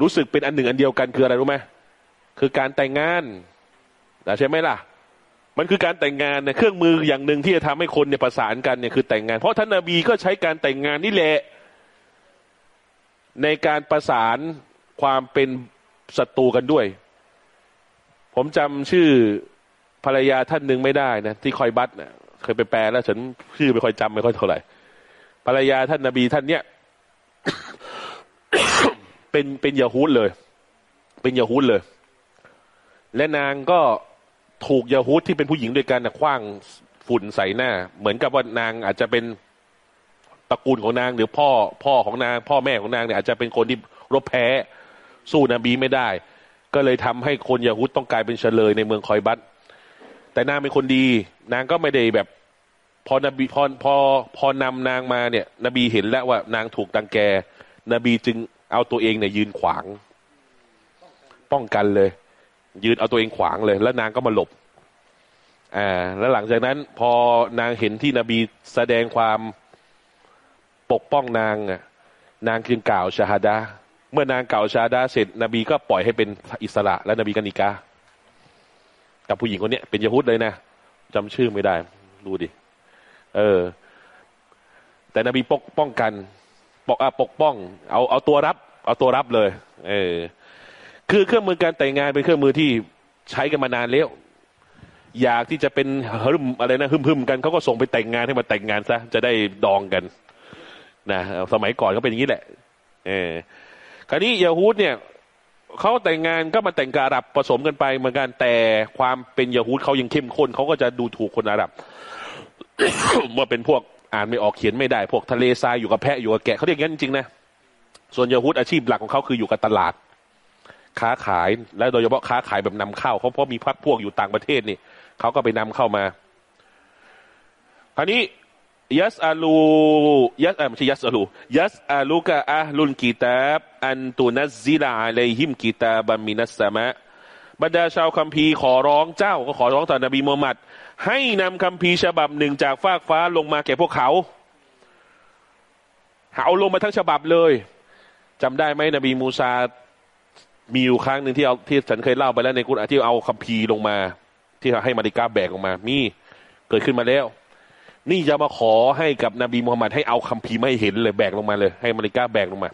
รู้สึกเป็นอันหนึ่งอันเดียวกันคืออะไรรู้ไหมคือการแต่งงานนะใช่ไหมล่ะ มันคือการแต่งงานเนี่ยเครื่องมืออย่างหนึ่งที่จะทำให้คนเนี่ยประสานกันเนี่ยคือแต่งงาน เพราะท่านนาบีก็ใช้การแต่งงานนี่แหละ ในการประสานความเป็นศัตรูกันด้วย ผมจำชื่อภรรยาท่านหนึ่งไม่ได้นะที่คอยบัตนะ เคยไปแปลแล้วฉันชื่อไม่ค่อยจำไม่ค่อยเท่าไหร่ภรรยาท่านนาบีท่านเนี้ยเป็นเป็นยาฮูดเลย เป็นยาฮูดเลย และนางก็ถูกยาฮูดที่เป็นผู้หญิงด้วยกันนะคว้างฝุ่นใส่หน้า เหมือนกับว่านางอาจจะเป็นตระกูลของนาง หรือพ่อพ่อของนาง พ่อแม่ของนางเนี่ยอาจจะเป็นคนที่รบแพ้สู้นบีไม่ได้ ก็เลยทำให้คนยาฮูดต้องกลายเป็นเฉลยในเมืองคอยบัตแต่นางเป็นคนดี นางก็ไม่ได้แบบ พอนบีพอพอพอนำนางมาเนี่ย นบีเห็นแล้วว่านางถูกดังแก นบีจึงเอาตัวเองเนี่ยยืนขวาง ป้องกันเลย ยืนเอาตัวเองขวางเลย แล้วนางก็มาหลบอ่าแล้วหลังจากนั้น พอนางเห็นที่นบีแสดงความปกป้องนางอะนางจึงกล่าวชาฮดาเมื่อนางกล่าวชาฮดาเสร็จ นบีก็ปล่อยให้เป็นอิสระ และนบีก็นิกากับผู้หญิงคนนี้เป็นยะฮูดเลยนะ จำชื่อไม่ได้ ดูดิ เออ แต่นบีปกป้องกันปกอะปกป้อง เอาเอาตัวรับ เอาตัวรับเลย เออ คือเครื่องมือการแต่งงานเป็นเครื่องมือที่ใช้กันมานานแล้วอยากที่จะเป็นฮึมอะไรนะฮึมฮึมกันเขาก็ส่งไปแต่งงานให้มาแต่งงานซะจะได้ดองกันนะสมัยก่อนก็เป็นอย่างนี้แหละ เออคราวนี้ยาฮูดเนี่ย เขาแต่งงานก็มาแต่งกับอาหรับผสมกันไปเหมือนกันแต่ความเป็นยาฮูดเขายังเข้มข้นเขาก็จะดูถูกคนอาหรับว่าเป็นพวกอ่านไม่ออกเขียนไม่ได้ พวกทะเลทรายอยู่กับแพะอยู่กับแกะเขาเรียกงั้นจริงๆนะส่วนยาฮูดอาชีพหลักของเขาคืออยู่กับตลาด ค้าขายและโดยเฉพาะค้าขายแบบนำเข้าเขาเพราะมีพักพวกอยู่ต่างประเทศนี่เขาก็ไปนำเข้ามา คราวนี้ ยัสอาลูยัสไม่ใช่ยัสอาลูยัสอาลูกะอัลุลกิตาบอันตุนัซซิลาอะลัยฮิมกิตาบัมมินัสสมะบรรดาชาวคัมภีร์ขอร้องเจ้าก็ขอร้องต่อนบีมูฮัมมัด ให้นำคัมภีร์ฉบับหนึ่งจากฟากฟ้าลงมาแก่พวกเขาเอาลงมาทั้งฉบับเลยจำได้ไหมนบีมูซา มีอยู่ครั้งหนึ่งที่เอาที่ฉันเคยเล่าไปแล้วในกุณอาที่เอาคัมภีร์ลงมา ที่ให้มาริกาแบกลงมา มีเกิดขึ้นมาแล้ว นี่จะมาขอให้กับนบีมูฮัมมัดให้เอาคัมภีไม่เห็นเลยแบกลงมาเลย ให้มาริกาแบกลงมา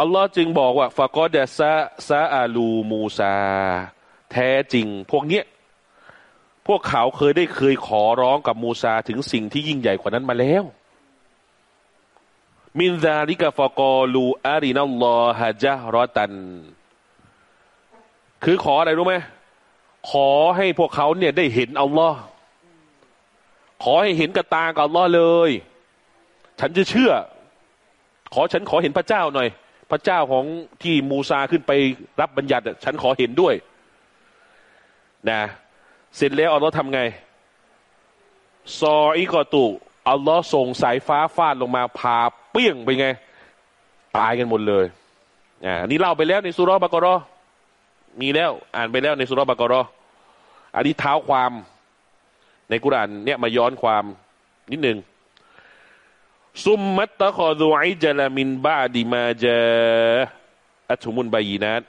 อัลลอฮ์จึงบอกว่าฟะกอดซาซาอาลูมูซา แท้จริง พวกเนี้ย พวกเขาเคยได้เคยขอร้องกับมูซาถึงสิ่งที่ยิ่งใหญ่กว่านั้นมาแล้ว มินซาลิกะฟกอลูอารินัลลอฮะจารอตัน คือขออะไรรู้ไหมขอให้พวกเขาเนี่ยได้เห็นอัลลอฮ์ ขอให้เห็นกับตากับอัลลอเลย ฉันจะเชื่อ ขอฉันขอเห็นพระเจ้าหน่อย พระเจ้าของที่มูซาขึ้นไปรับบัญญัติ ฉันขอเห็นด้วยนะเสร็จแล้วอัลลอฮ์ทำไง ซออีกอตุอัลลอฮ์ส่งสายฟ้าฟาดลงมาพาเปี้ยงไปไง ตายกันหมดเลยอ่านี่เล่าไปแล้วในสุรบากรอมีแล้ว อ่านไปแล้วในสุรบากรออันนี้เท้าความ ในกุรานเนี่ยมาย้อนความนิดหนึ่งซุมมัตตะคอดูไอจลามินบาดิมาเจอัตุมุนบายีนัด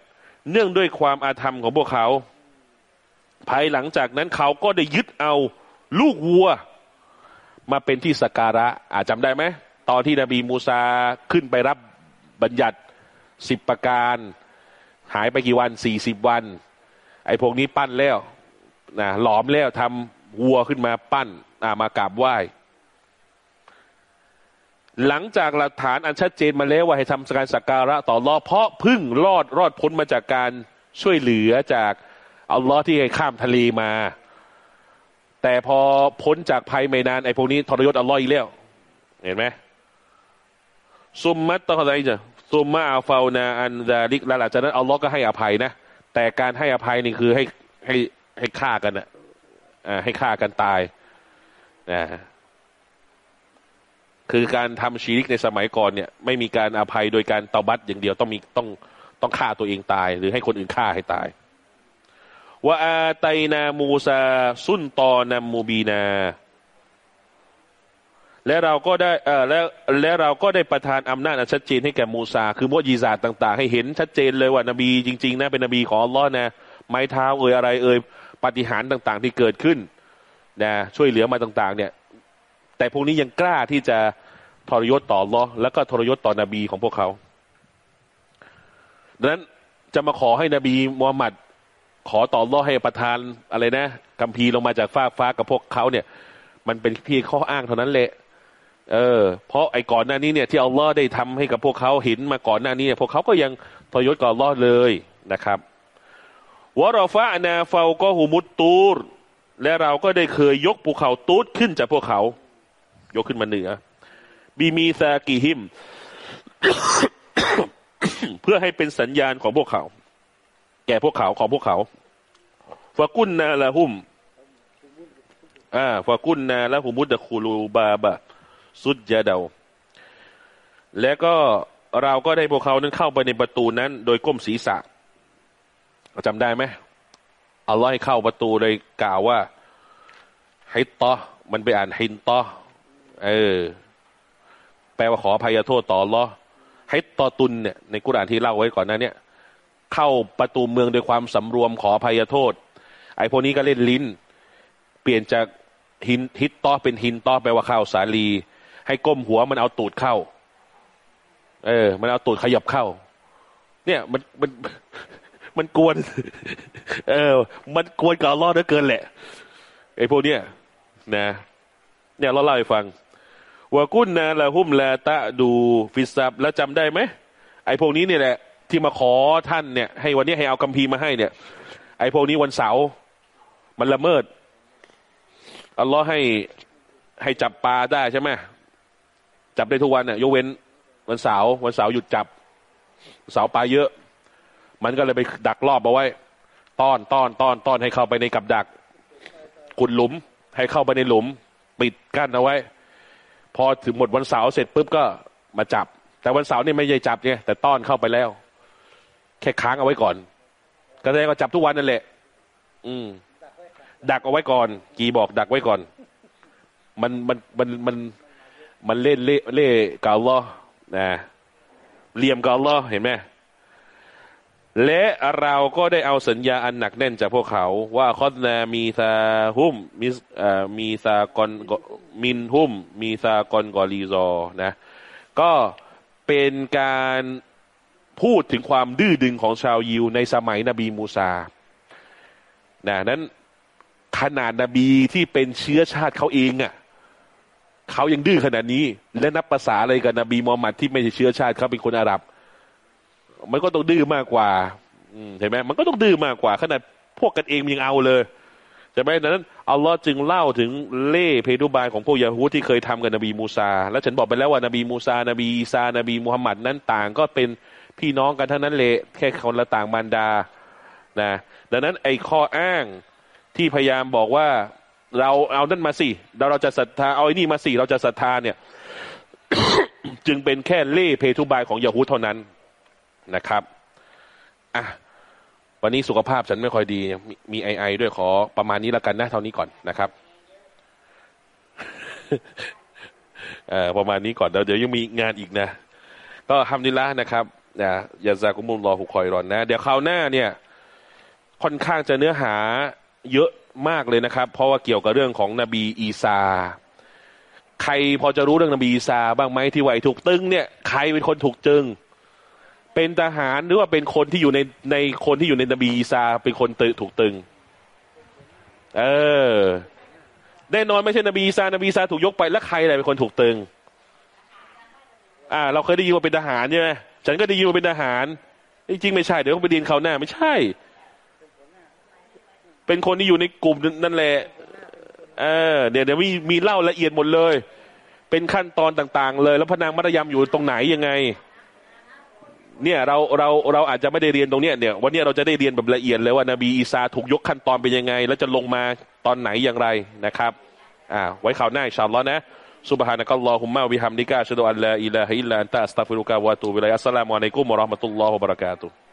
เนื่องด้วยความอาธรรมของพวกเขา ภายหลังจากนั้นเขาก็ได้ยึดเอาลูกวัว มาเป็นที่สักการะอาจจำได้ไหม ตอนที่นบีมูซาขึ้นไปรับบัญญัติสิบประการ หายไปกี่วันสี่สิบวัน ไอ้พวกนี้ปั้นแล้วนะหลอมแล้วทำ วัวขึ้นมาปั้นมากราบไหว้หลังจากหลักฐานอันชัดเจนมาแล้วว่าให้ทำการสักการะต่อรอเพราะพึ่งรอดรอดพ้นมาจากการช่วยเหลือจากอัลลอฮ์ที่ให้ข้ามทะเลมา แต่พอพ้นจากภัยไม่นานไอ้พวกนี้ทรยศอัลลอฮ์อีกแล้วเห็นไหมซุมมัตตะอะไรจ้ะซุมมาอาฟาวนาอันดาลิกแล้วหลังจากนั้นอัลลอฮ์ก็ให้อภัยนะแต่การให้อภัยนี่คือให้ให้ให้ฆ่ากันนะอ่า ให้ฆ่ากันตายนะคือการทำชีริกในสมัยก่อนเนี่ย ไม่มีการอภัยโดยการตบัตอย่างเดียวต้องมีต้องต้องฆ่าตัวเองตาย หรือให้คนอื่นฆ่าให้ตายว่าอาไตนามูซาซุนตอนามูบีนา และเราก็ได้เออและและเราก็ได้ประทานอำนาจชัดเจนให้แก่มูซา คือมุยีซาต่าง ๆ ให้เห็นชัดเจนเลยว่านบีจริง ๆนะเป็นนบีของอัลลอฮ์นะไม้เท้าเอ่ยอะไรเอ่ย ปฏิหารต่างๆ ที่เกิดขึ้นนะช่วยเหลือมาต่าง ๆ เนี่ย แต่พวกนี้ยังกล้าที่จะทรยศต่อลอแล้วก็ทรยศต่อนบีของพวกเขาดังนั้นจะมาขอให้นบีมูฮัมหมัดขอต่ออัลลอให้ประทานอะไรนะกัมพีลงมาจากฟ้าฟ้ากับพวกเขาเนี่ย มันเป็นเพียงข้ออ้างเท่านั้นแหละเออ เพราะไอ้ก่อนหน้านี้เนี่ยที่อัลลอฮ์ได้ทำให้กับพวกเขาเห็นมาก่อนหน้านี้พวกเขาก็ยังทรยศกับอัลลอฮ์เลยนะครับ วะรอฟะนาฟาก็หูมุตตูร และเราก็ได้เคยยกภูเขาตูดขึ้นจากพวกเขา ยกขึ้นมาเหนือ บีมีซากีหิม เพื่อให้เป็นสัญญาณของพวกเขา แก่พวกเขาของพวกเขาฟากุนนาละหุมอ่าฟากุนนาละหุมุดดะคูลูบาบะสุดยาเดา และก็เราก็ได้พวกเขานั้นเข้าไปในประตูนั้น โดยก้มศีรษะ จำได้ไหมอัลลอฮ์ให้เข้าประตูเลยกล่าวว่าให้ตอมันไปอ่านฮินตอเออ แปลว่าขออภัยโทษต่อลอให้ตอตุนเนี่ยในกุรานที่เล่าไว้ก่อนหน้านี้เข้าประตูเมืองโดยความสำรวมขออภัยโทษ ไอ้พวกนี้ก็เล่นลิ้น เปลี่ยนจากหินฮิตตอเป็นหินตอแปลว่าข้าวสาลี ให้ก้มหัวมันเอาตูดเข้า เออ มันเอาตูดขยับเข้า เนี่ยมันมัน มันกวน เออ มันกวนกับรอดเหลือเกินแหละไอ้พวกเนี้ยนะ เนี่ยเราเล่าให้ฟังว่ากุนนาละหุ่มละตะดูฟิซับแล้วจำได้ไหมไอ้พวกนี้เนี่ยแหละ ที่มาขอท่านเนี่ย ให้วันนี้ให้เอากัมพีมาให้เนี่ย ไอ้พวกนี้วันเสาร์มันละเมิดอัลลอฮ์ให้ให้จับปลาได้ใช่ไหมจับได้ทุกวันเนี่ยยกเว้น วันเสาร์วันเสาร์หยุดจับเสาร์ปลาเยอะ มันก็เลยไปดักรอบเอาไว้ ต้อนต้อนต้อนต้อนให้เข้าไปในกับดักขุดหลุม ให้เข้าไปในหลุม ปิดกั้นเอาไว้ พอถึงหมดวันเสาร์เสร็จปุ๊บก็มาจับ แต่วันเสาร์นี่ไม่ใช่จับเนี่ยแต่ต้อนเข้าไปแล้ว แค่ค้างเอาไว้ก่อน ก็แสดงว่าจับทุกวันนั่นแหละ อืม ดักเอาไว้ก่อน กีบอกดักไว้ก่อน มันมันมันมันมันเล่นเล่เล่กับอัลลอฮ์นะเหลี่ยมกับอัลลอฮ์เห็นไหม และเราก็ได้เอาสัญญาอันหนักแน่นจากพวกเขา ว่าคอดนามีซาหุมมีมีซากอนมินหุมมีซากอนกอลีซอนะ ก็เป็นการพูดถึงความดื้อดึงของชาวยิวในสมัยนบีมูซานะนั้นขนาดนบีที่เป็นเชื้อชาติเขาเองอะ่ะเขายังดื้อขนาดนี้ และนับภาษาอะไรกับนบีมูฮัมมัดที่ไม่ใช่เชื้อชาติเขาเป็นคนอาหรับ มันก็ต้องดื้อมากกว่าอืเห็นไหมมันก็ต้องดื้อมากกว่า ขนาดพวกกันเองยังเอาเลยใช่ไหมดังนั้นอัลลอฮ์จึงเล่าถึงเล่เพดุบายของพวกยาฮูที่เคยทำกับนบีมูซา แล้วฉันบอกไปแล้วว่านบีมูซา นบีอีซา นบีมุฮัมมัดนั้นต่างก็เป็นพี่น้องกันทั้งนั้นเลยแค่คนละต่างมารดานะดังนั้นไอ้ข้ออ้างที่พยายามบอกว่าเราเอานั่นมาสิเราเราจะศรัทธาเอาไอ้นี่มาสิเราจะศรัทธาเนี่ย จึงเป็นแค่เล่เพทุบายของยาฮูเท่านั้น นะครับอะวันนี้สุขภาพฉันไม่ค่อยดีมีมีไอไอด้วยขอประมาณนี้แล้วกันนะเท่านี้ก่อนนะครับเอ่อประมาณนี้ก่อนเดี๋ยวเดี๋ยวยังมีงานอีกนะ ก็ทำดีละนะครับนะยาซากุมุลรอหุคอยรอนนะ เดี๋ยวคราวหน้าเนี่ย ค่อนข้างจะเนื้อหาเยอะมากเลยนะครับ เพราะว่าเกี่ยวกับเรื่องของนบีอีสาใครพอจะรู้เรื่องนบีอีสาบ้างไหมที่ไหวถูกตึงเนี่ย ใครเป็นคนถูกจึง เป็นทหารหรือว่าเป็นคนที่อยู่ในในคนที่อยู่ในนบีอีสาเป็นคนตึถูกตึง เออแน่นอนไม่ใช่นบีอีสานบีอีสาถูกยกไปแล้วใครอะไรเป็นคนถูกตึง อ่า เราเคยได้ยินว่าเป็นทหารใช่ไหมฉันก็ได้ยินว่าเป็นทหารจริงๆไม่ใช่เดี๋ยวต้องไปเรียนเขาหน้า ไม่ใช่ เป็นคนที่อยู่ในกลุ่มนั่นแหละเออเดี๋ยวเดี๋ยวมีมีเล่าละเอียดหมดเลย เป็นขั้นตอนต่าง ๆ เลย แล้วพระนางมัตยามอยู่ตรงไหนยังไง เนี่ยเราเราเราอาจจะไม่ได้เรียนตรงเนี้ยเนี่ยวันนี้เราจะได้เรียนแบบละเอียดเลยว่านบีอีสาถูกยกขั้นตอนเป็นยังไง แล้วจะลงมาตอนไหนอย่างไรนะครับ อ่า ไว้ข่าวหน้าอินชาอัลลอฮ์นะ سبحانك اللهم وبحمدك أشهد أن لا إله إلا أنت أستغفرك وأتوب إليك السلام عليكم ورحمة الله وبركاته